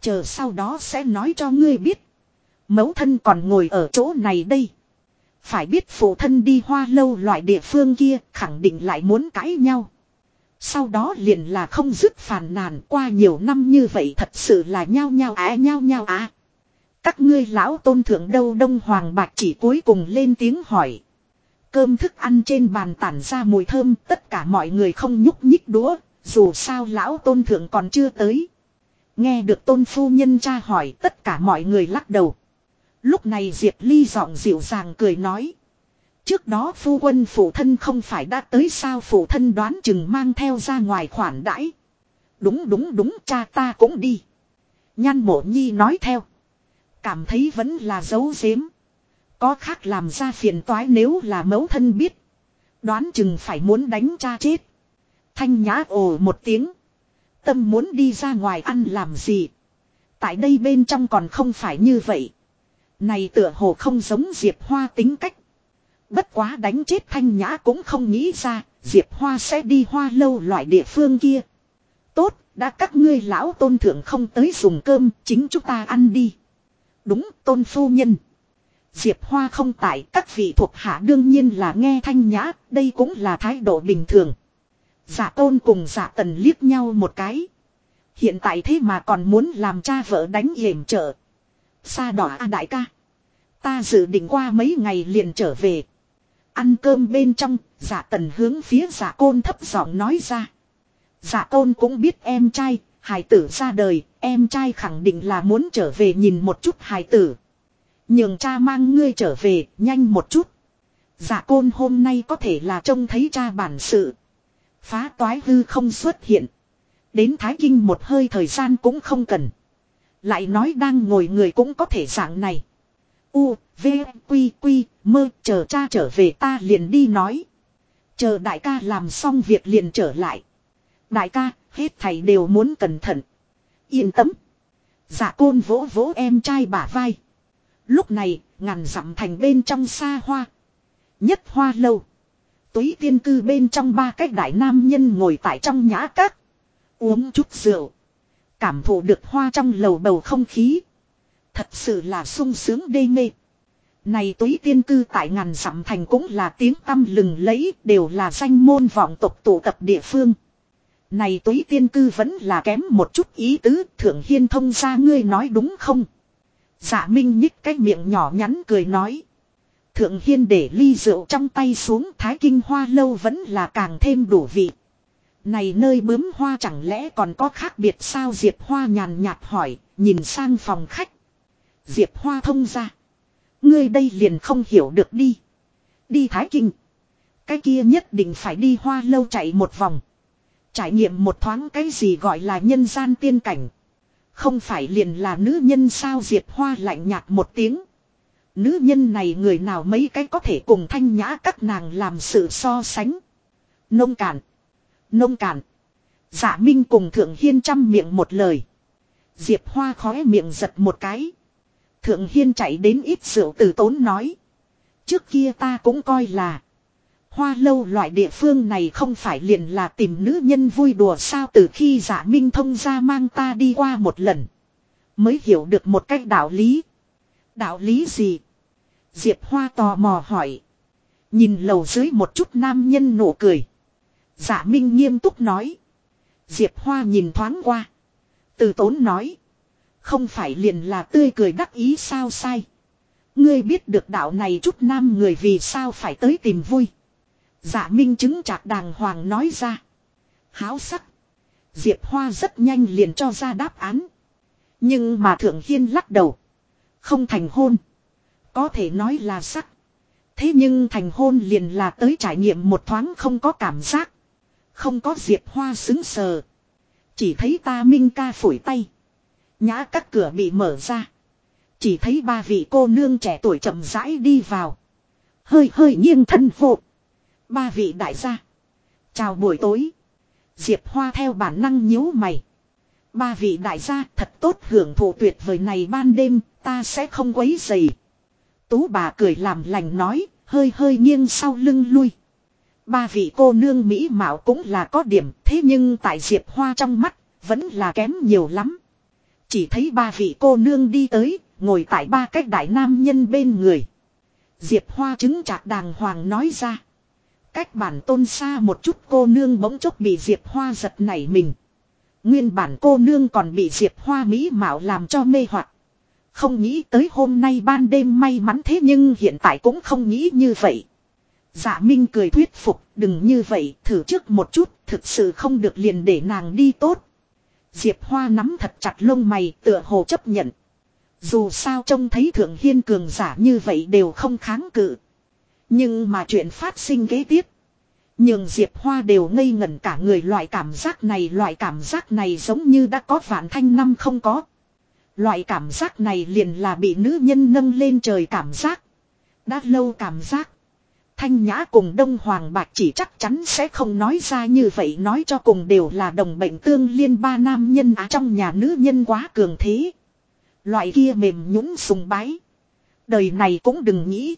Chờ sau đó sẽ nói cho ngươi biết. Mẫu thân còn ngồi ở chỗ này đây. Phải biết phụ thân đi hoa lâu loại địa phương kia khẳng định lại muốn cãi nhau. Sau đó liền là không dứt phàn nàn qua nhiều năm như vậy thật sự là nhao nhao á nhao nhao á. Các ngươi lão tôn thượng đâu đông hoàng bạc chỉ cuối cùng lên tiếng hỏi. Cơm thức ăn trên bàn tản ra mùi thơm tất cả mọi người không nhúc nhích đũa, dù sao lão tôn thượng còn chưa tới. Nghe được tôn phu nhân tra hỏi tất cả mọi người lắc đầu. Lúc này Diệp Ly giọng dịu dàng cười nói. Trước đó phu quân phụ thân không phải đã tới sao phụ thân đoán chừng mang theo ra ngoài khoản đãi. Đúng đúng đúng, cha ta cũng đi. Nhan mộ nhi nói theo. Cảm thấy vẫn là dấu giếm. Có khác làm ra phiền toái nếu là mẫu thân biết. Đoán chừng phải muốn đánh cha chết. Thanh nhã ồ một tiếng. Tâm muốn đi ra ngoài ăn làm gì. Tại đây bên trong còn không phải như vậy. Này tựa hồ không giống Diệp Hoa tính cách. Bất quá đánh chết thanh nhã cũng không nghĩ ra, Diệp Hoa sẽ đi hoa lâu loại địa phương kia. Tốt, đã các ngươi lão tôn thượng không tới dùng cơm, chính chúng ta ăn đi. Đúng, tôn phu nhân. Diệp Hoa không tại, các vị thuộc hạ đương nhiên là nghe thanh nhã, đây cũng là thái độ bình thường. Giả tôn cùng giả tần liếc nhau một cái. Hiện tại thế mà còn muốn làm cha vợ đánh hiểm trợ. Sa đỏ a đại ca. Ta dự định qua mấy ngày liền trở về. Ăn cơm bên trong, giả tần hướng phía giả côn thấp giọng nói ra. Giả côn cũng biết em trai, hài tử ra đời, em trai khẳng định là muốn trở về nhìn một chút hài tử. Nhường cha mang ngươi trở về, nhanh một chút. Giả côn hôm nay có thể là trông thấy cha bản sự. Phá toái hư không xuất hiện. Đến Thái Kinh một hơi thời gian cũng không cần. Lại nói đang ngồi người cũng có thể dạng này. U, V, Quy, Quy, mơ, chờ cha trở về ta liền đi nói. Chờ đại ca làm xong việc liền trở lại. Đại ca, hết thầy đều muốn cẩn thận. Yên tâm. Dạ côn vỗ vỗ em trai bả vai. Lúc này, ngàn dặm thành bên trong xa hoa. Nhất hoa lâu. Túy tiên cư bên trong ba cách đại nam nhân ngồi tại trong nhã các. Uống chút rượu. Cảm thụ được hoa trong lầu bầu không khí. Thật sự là sung sướng đê mê. Này túy tiên cư tại ngàn dặm thành cũng là tiếng tăm lừng lẫy đều là danh môn vọng tộc tụ tập địa phương. Này túy tiên cư vẫn là kém một chút ý tứ thượng hiên thông ra ngươi nói đúng không? Dạ minh nhích cái miệng nhỏ nhắn cười nói. Thượng hiên để ly rượu trong tay xuống thái kinh hoa lâu vẫn là càng thêm đủ vị. Này nơi bướm hoa chẳng lẽ còn có khác biệt sao Diệp Hoa nhàn nhạt hỏi, nhìn sang phòng khách. Diệp Hoa thông ra. Ngươi đây liền không hiểu được đi. Đi Thái Kinh. Cái kia nhất định phải đi hoa lâu chạy một vòng. Trải nghiệm một thoáng cái gì gọi là nhân gian tiên cảnh. Không phải liền là nữ nhân sao Diệp Hoa lạnh nhạt một tiếng. Nữ nhân này người nào mấy cái có thể cùng thanh nhã các nàng làm sự so sánh. Nông cạn. Nông cạn. Dạ Minh cùng Thượng Hiên chăm miệng một lời. Diệp Hoa khóe miệng giật một cái. Thượng Hiên chạy đến ít rượu từ tốn nói. Trước kia ta cũng coi là. Hoa lâu loại địa phương này không phải liền là tìm nữ nhân vui đùa sao từ khi giả dạ minh thông ra mang ta đi qua một lần. Mới hiểu được một cách đạo lý. Đạo lý gì? Diệp Hoa tò mò hỏi. Nhìn lầu dưới một chút nam nhân nụ cười. Giả dạ minh nghiêm túc nói. Diệp Hoa nhìn thoáng qua. Từ tốn nói. Không phải liền là tươi cười đắc ý sao sai. Ngươi biết được đạo này chút nam người vì sao phải tới tìm vui. Dạ minh chứng chạc đàng hoàng nói ra. Háo sắc. Diệp Hoa rất nhanh liền cho ra đáp án. Nhưng mà Thượng Hiên lắc đầu. Không thành hôn. Có thể nói là sắc. Thế nhưng thành hôn liền là tới trải nghiệm một thoáng không có cảm giác. Không có Diệp Hoa xứng sờ. Chỉ thấy ta Minh ca phủi tay. Nhã các cửa bị mở ra. Chỉ thấy ba vị cô nương trẻ tuổi chậm rãi đi vào. Hơi hơi nghiêng thân phụ Ba vị đại gia. Chào buổi tối. Diệp Hoa theo bản năng nhíu mày. Ba vị đại gia thật tốt hưởng thụ tuyệt vời này ban đêm, ta sẽ không quấy dày. Tú bà cười làm lành nói, hơi hơi nghiêng sau lưng lui. Ba vị cô nương Mỹ Mạo cũng là có điểm, thế nhưng tại Diệp Hoa trong mắt, vẫn là kém nhiều lắm. Chỉ thấy ba vị cô nương đi tới, ngồi tại ba cách đại nam nhân bên người. Diệp Hoa chứng chạc đàng hoàng nói ra. Cách bản tôn xa một chút cô nương bỗng chốc bị Diệp Hoa giật nảy mình. Nguyên bản cô nương còn bị Diệp Hoa Mỹ Mạo làm cho mê hoặc Không nghĩ tới hôm nay ban đêm may mắn thế nhưng hiện tại cũng không nghĩ như vậy. Dạ Minh cười thuyết phục, đừng như vậy, thử trước một chút, thực sự không được liền để nàng đi tốt. Diệp Hoa nắm thật chặt lông mày, tựa hồ chấp nhận. Dù sao trông thấy Thượng Hiên cường giả như vậy đều không kháng cự. Nhưng mà chuyện phát sinh kế tiếp. Nhưng Diệp Hoa đều ngây ngẩn cả người loại cảm giác này loại cảm giác này giống như đã có vạn thanh năm không có. Loại cảm giác này liền là bị nữ nhân nâng lên trời cảm giác. Đã lâu cảm giác. Thanh Nhã cùng Đông Hoàng Bạch chỉ chắc chắn sẽ không nói ra như vậy, nói cho cùng đều là đồng bệnh tương liên ba nam nhân á trong nhà nữ nhân quá cường thế. Loại kia mềm nhũng sùng bái. Đời này cũng đừng nghĩ.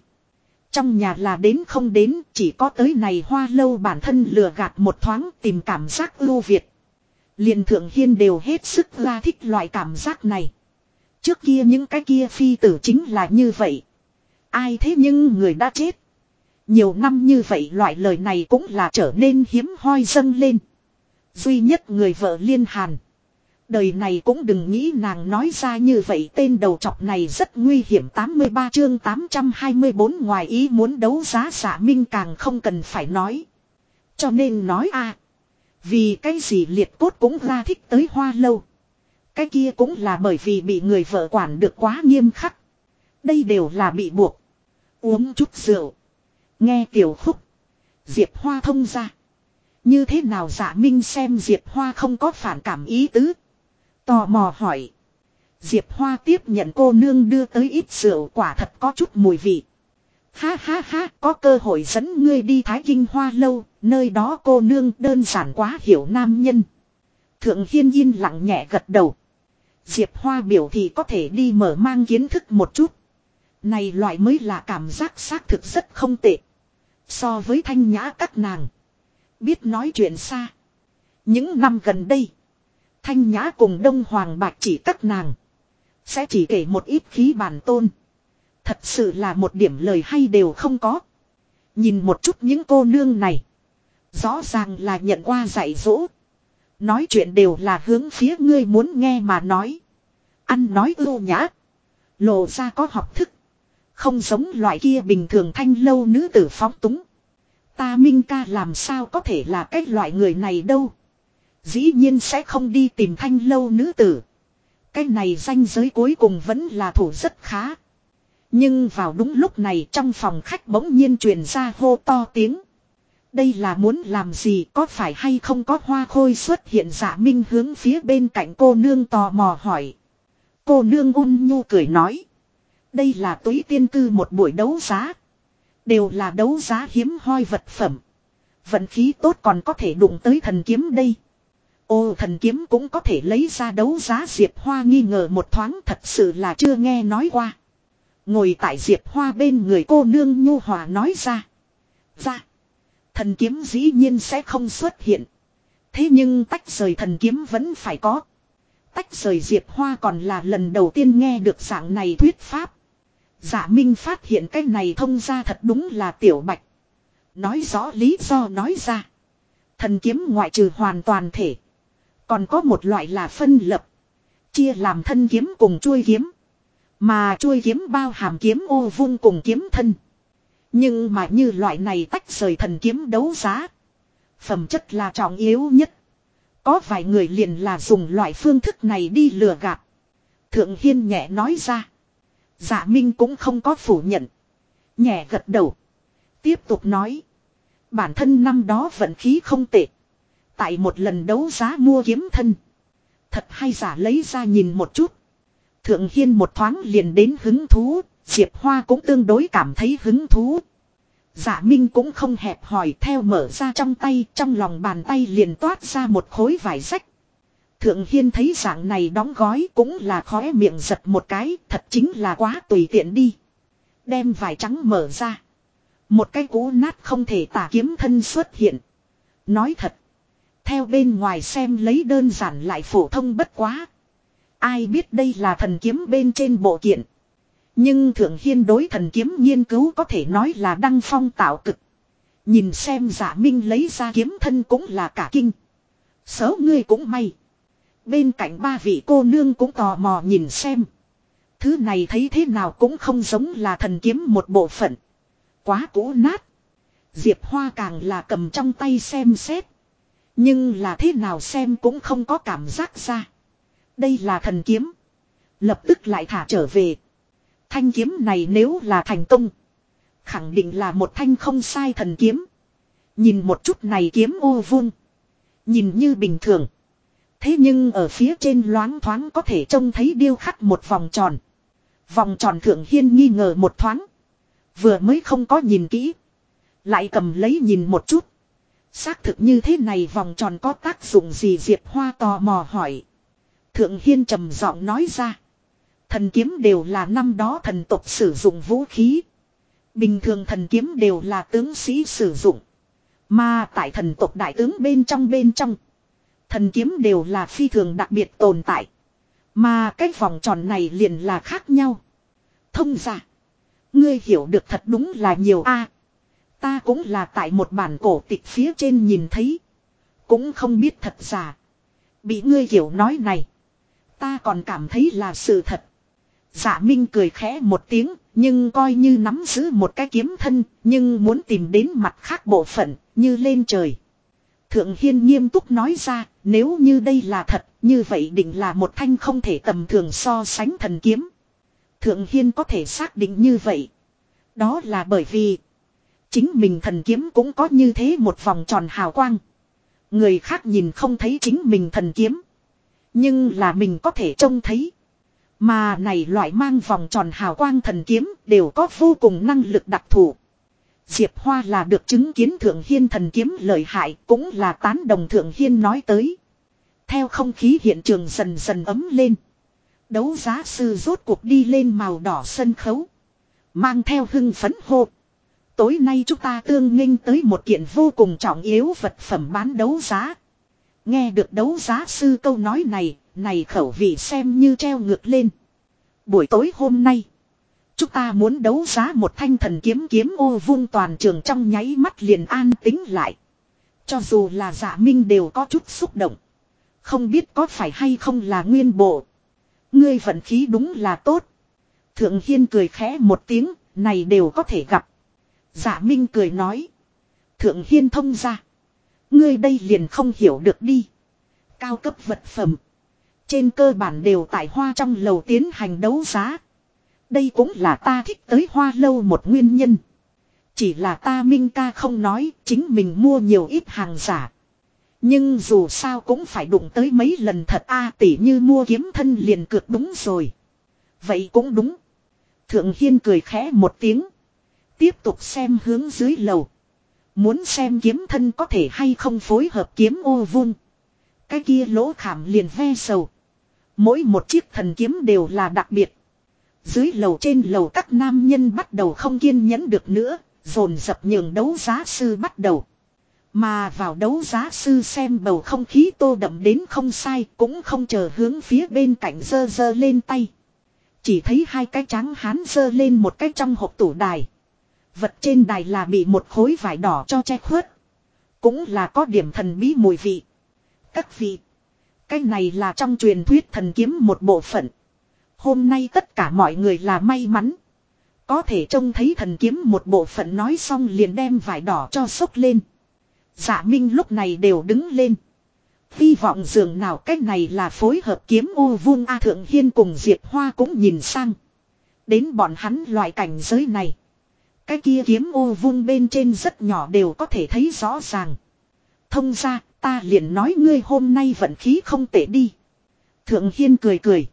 Trong nhà là đến không đến, chỉ có tới này hoa lâu bản thân lừa gạt một thoáng tìm cảm giác ưu việt. liền thượng hiên đều hết sức ra thích loại cảm giác này. Trước kia những cái kia phi tử chính là như vậy. Ai thế nhưng người đã chết. Nhiều năm như vậy loại lời này cũng là trở nên hiếm hoi dâng lên. Duy nhất người vợ liên hàn. Đời này cũng đừng nghĩ nàng nói ra như vậy tên đầu trọc này rất nguy hiểm 83 chương 824 ngoài ý muốn đấu giá giả minh càng không cần phải nói. Cho nên nói a, Vì cái gì liệt cốt cũng ra thích tới hoa lâu. Cái kia cũng là bởi vì bị người vợ quản được quá nghiêm khắc. Đây đều là bị buộc. Uống chút rượu. Nghe tiểu khúc. Diệp Hoa thông ra. Như thế nào giả minh xem Diệp Hoa không có phản cảm ý tứ. Tò mò hỏi. Diệp Hoa tiếp nhận cô nương đưa tới ít rượu quả thật có chút mùi vị. Ha ha ha, có cơ hội dẫn ngươi đi Thái Kinh Hoa lâu, nơi đó cô nương đơn giản quá hiểu nam nhân. Thượng Hiên yên lặng nhẹ gật đầu. Diệp Hoa biểu thì có thể đi mở mang kiến thức một chút. Này loại mới là cảm giác xác thực rất không tệ. So với thanh nhã các nàng. Biết nói chuyện xa. Những năm gần đây. Thanh nhã cùng đông hoàng bạc chỉ các nàng. Sẽ chỉ kể một ít khí bản tôn. Thật sự là một điểm lời hay đều không có. Nhìn một chút những cô nương này. Rõ ràng là nhận qua dạy dỗ. Nói chuyện đều là hướng phía ngươi muốn nghe mà nói. Ăn nói ưu nhã. Lộ ra có học thức. Không giống loại kia bình thường thanh lâu nữ tử phóng túng. Ta Minh ca làm sao có thể là cái loại người này đâu. Dĩ nhiên sẽ không đi tìm thanh lâu nữ tử. Cái này danh giới cuối cùng vẫn là thủ rất khá. Nhưng vào đúng lúc này trong phòng khách bỗng nhiên truyền ra hô to tiếng. Đây là muốn làm gì, có phải hay không có hoa khôi xuất hiện giả minh hướng phía bên cạnh cô nương tò mò hỏi. Cô nương ôn nhu cười nói. Đây là túy tiên cư một buổi đấu giá. Đều là đấu giá hiếm hoi vật phẩm. Vận khí tốt còn có thể đụng tới thần kiếm đây. Ô, thần kiếm cũng có thể lấy ra đấu giá Diệp Hoa nghi ngờ một thoáng thật sự là chưa nghe nói qua. Ngồi tại Diệp Hoa bên người cô nương nhu hòa nói ra. Ra. Thần kiếm dĩ nhiên sẽ không xuất hiện. Thế nhưng tách rời thần kiếm vẫn phải có. Tách rời Diệp Hoa còn là lần đầu tiên nghe được dạng này thuyết pháp. Giả Minh phát hiện cái này thông ra thật đúng là tiểu bạch. Nói rõ lý do nói ra. Thần kiếm ngoại trừ hoàn toàn thể. Còn có một loại là phân lập. Chia làm thân kiếm cùng chuôi kiếm. Mà chuôi kiếm bao hàm kiếm ô vung cùng kiếm thân. Nhưng mà như loại này tách rời thần kiếm đấu giá. Phẩm chất là trọng yếu nhất. Có vài người liền là dùng loại phương thức này đi lừa gạt. Thượng Hiên nhẹ nói ra. Dạ Minh cũng không có phủ nhận. Nhẹ gật đầu. Tiếp tục nói. Bản thân năm đó vận khí không tệ. Tại một lần đấu giá mua kiếm thân. Thật hay giả lấy ra nhìn một chút. Thượng Hiên một thoáng liền đến hứng thú. Diệp Hoa cũng tương đối cảm thấy hứng thú. Dạ Minh cũng không hẹp hỏi theo mở ra trong tay, trong lòng bàn tay liền toát ra một khối vải rách. Thượng Hiên thấy dạng này đóng gói cũng là khóe miệng giật một cái, thật chính là quá tùy tiện đi. Đem vải trắng mở ra. Một cái cũ nát không thể tả kiếm thân xuất hiện. Nói thật. Theo bên ngoài xem lấy đơn giản lại phổ thông bất quá. Ai biết đây là thần kiếm bên trên bộ kiện. Nhưng Thượng Hiên đối thần kiếm nghiên cứu có thể nói là đăng phong tạo cực. Nhìn xem giả minh lấy ra kiếm thân cũng là cả kinh. Sớ ngươi cũng may. Bên cạnh ba vị cô nương cũng tò mò nhìn xem. Thứ này thấy thế nào cũng không giống là thần kiếm một bộ phận. Quá cũ nát. Diệp Hoa càng là cầm trong tay xem xét. Nhưng là thế nào xem cũng không có cảm giác ra. Đây là thần kiếm. Lập tức lại thả trở về. Thanh kiếm này nếu là thành công. Khẳng định là một thanh không sai thần kiếm. Nhìn một chút này kiếm ô vung. Nhìn như bình thường. Thế nhưng ở phía trên loáng thoáng có thể trông thấy điêu khắc một vòng tròn. Vòng tròn thượng hiên nghi ngờ một thoáng. Vừa mới không có nhìn kỹ. Lại cầm lấy nhìn một chút. Xác thực như thế này vòng tròn có tác dụng gì Diệp Hoa tò mò hỏi. Thượng Hiên trầm giọng nói ra. Thần kiếm đều là năm đó thần tộc sử dụng vũ khí. Bình thường thần kiếm đều là tướng sĩ sử dụng. Mà tại thần tộc đại tướng bên trong bên trong. Thần kiếm đều là phi thường đặc biệt tồn tại. Mà cái vòng tròn này liền là khác nhau. Thông giả. Ngươi hiểu được thật đúng là nhiều a. ta cũng là tại một bản cổ tịch phía trên nhìn thấy. Cũng không biết thật giả. Bị ngươi hiểu nói này. Ta còn cảm thấy là sự thật. Dạ Minh cười khẽ một tiếng, nhưng coi như nắm giữ một cái kiếm thân, nhưng muốn tìm đến mặt khác bộ phận, như lên trời. Thượng Hiên nghiêm túc nói ra, nếu như đây là thật, như vậy định là một thanh không thể tầm thường so sánh thần kiếm. Thượng Hiên có thể xác định như vậy. Đó là bởi vì, chính mình thần kiếm cũng có như thế một vòng tròn hào quang. Người khác nhìn không thấy chính mình thần kiếm. Nhưng là mình có thể trông thấy. Mà này loại mang vòng tròn hào quang thần kiếm đều có vô cùng năng lực đặc thù. Diệp Hoa là được chứng kiến Thượng Hiên thần kiếm lợi hại cũng là tán đồng Thượng Hiên nói tới. Theo không khí hiện trường dần dần ấm lên. Đấu giá sư rốt cuộc đi lên màu đỏ sân khấu. Mang theo hưng phấn hộp. Tối nay chúng ta tương nghênh tới một kiện vô cùng trọng yếu vật phẩm bán đấu giá. Nghe được đấu giá sư câu nói này, này khẩu vị xem như treo ngược lên. Buổi tối hôm nay, chúng ta muốn đấu giá một thanh thần kiếm kiếm ô vung toàn trường trong nháy mắt liền an tính lại. Cho dù là giả minh đều có chút xúc động. Không biết có phải hay không là nguyên bộ. Ngươi vận khí đúng là tốt. Thượng Hiên cười khẽ một tiếng, này đều có thể gặp. Giả Minh cười nói. Thượng Hiên thông ra. Ngươi đây liền không hiểu được đi. Cao cấp vật phẩm. Trên cơ bản đều tại hoa trong lầu tiến hành đấu giá. Đây cũng là ta thích tới hoa lâu một nguyên nhân. Chỉ là ta Minh ca không nói chính mình mua nhiều ít hàng giả. Nhưng dù sao cũng phải đụng tới mấy lần thật a, tỷ như mua kiếm thân liền cược đúng rồi. Vậy cũng đúng. Thượng Hiên cười khẽ một tiếng. Tiếp tục xem hướng dưới lầu. Muốn xem kiếm thân có thể hay không phối hợp kiếm ô vung. Cái kia lỗ khảm liền ve sầu. Mỗi một chiếc thần kiếm đều là đặc biệt. Dưới lầu trên lầu các nam nhân bắt đầu không kiên nhẫn được nữa, dồn dập nhường đấu giá sư bắt đầu. Mà vào đấu giá sư xem bầu không khí tô đậm đến không sai cũng không chờ hướng phía bên cạnh dơ dơ lên tay. Chỉ thấy hai cái trắng hán dơ lên một cái trong hộp tủ đài. Vật trên đài là bị một khối vải đỏ cho che khuất. Cũng là có điểm thần bí mùi vị. Các vị. Cái này là trong truyền thuyết thần kiếm một bộ phận. Hôm nay tất cả mọi người là may mắn. Có thể trông thấy thần kiếm một bộ phận nói xong liền đem vải đỏ cho sốc lên. Giả Minh lúc này đều đứng lên. Hy vọng dường nào cách này là phối hợp kiếm ô vuông A Thượng Hiên cùng Diệp Hoa cũng nhìn sang. Đến bọn hắn loại cảnh giới này. Cái kia kiếm ô vung bên trên rất nhỏ đều có thể thấy rõ ràng. Thông ra, ta liền nói ngươi hôm nay vận khí không tệ đi. Thượng Hiên cười cười.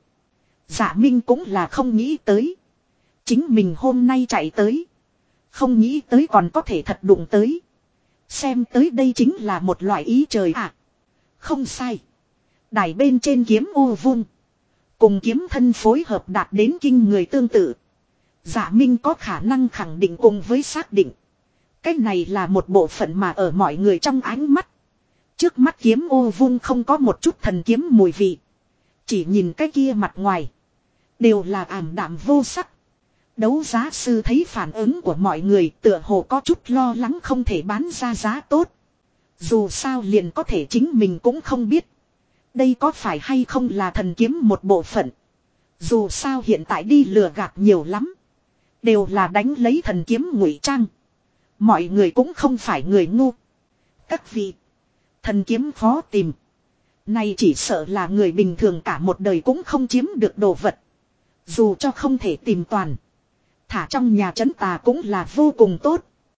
Dạ Minh cũng là không nghĩ tới. Chính mình hôm nay chạy tới. Không nghĩ tới còn có thể thật đụng tới. Xem tới đây chính là một loại ý trời ạ. À, không sai. Đài bên trên kiếm ô vung. Cùng kiếm thân phối hợp đạt đến kinh người tương tự. Giả Minh có khả năng khẳng định cùng với xác định. Cái này là một bộ phận mà ở mọi người trong ánh mắt. Trước mắt kiếm ô vung không có một chút thần kiếm mùi vị. Chỉ nhìn cái kia mặt ngoài. Đều là ảm đạm vô sắc. Đấu giá sư thấy phản ứng của mọi người tựa hồ có chút lo lắng không thể bán ra giá tốt. Dù sao liền có thể chính mình cũng không biết. Đây có phải hay không là thần kiếm một bộ phận. Dù sao hiện tại đi lừa gạt nhiều lắm. Đều là đánh lấy thần kiếm ngụy trang. Mọi người cũng không phải người ngu. Các vị. Thần kiếm khó tìm. Này chỉ sợ là người bình thường cả một đời cũng không chiếm được đồ vật. Dù cho không thể tìm toàn. Thả trong nhà trấn tà cũng là vô cùng tốt.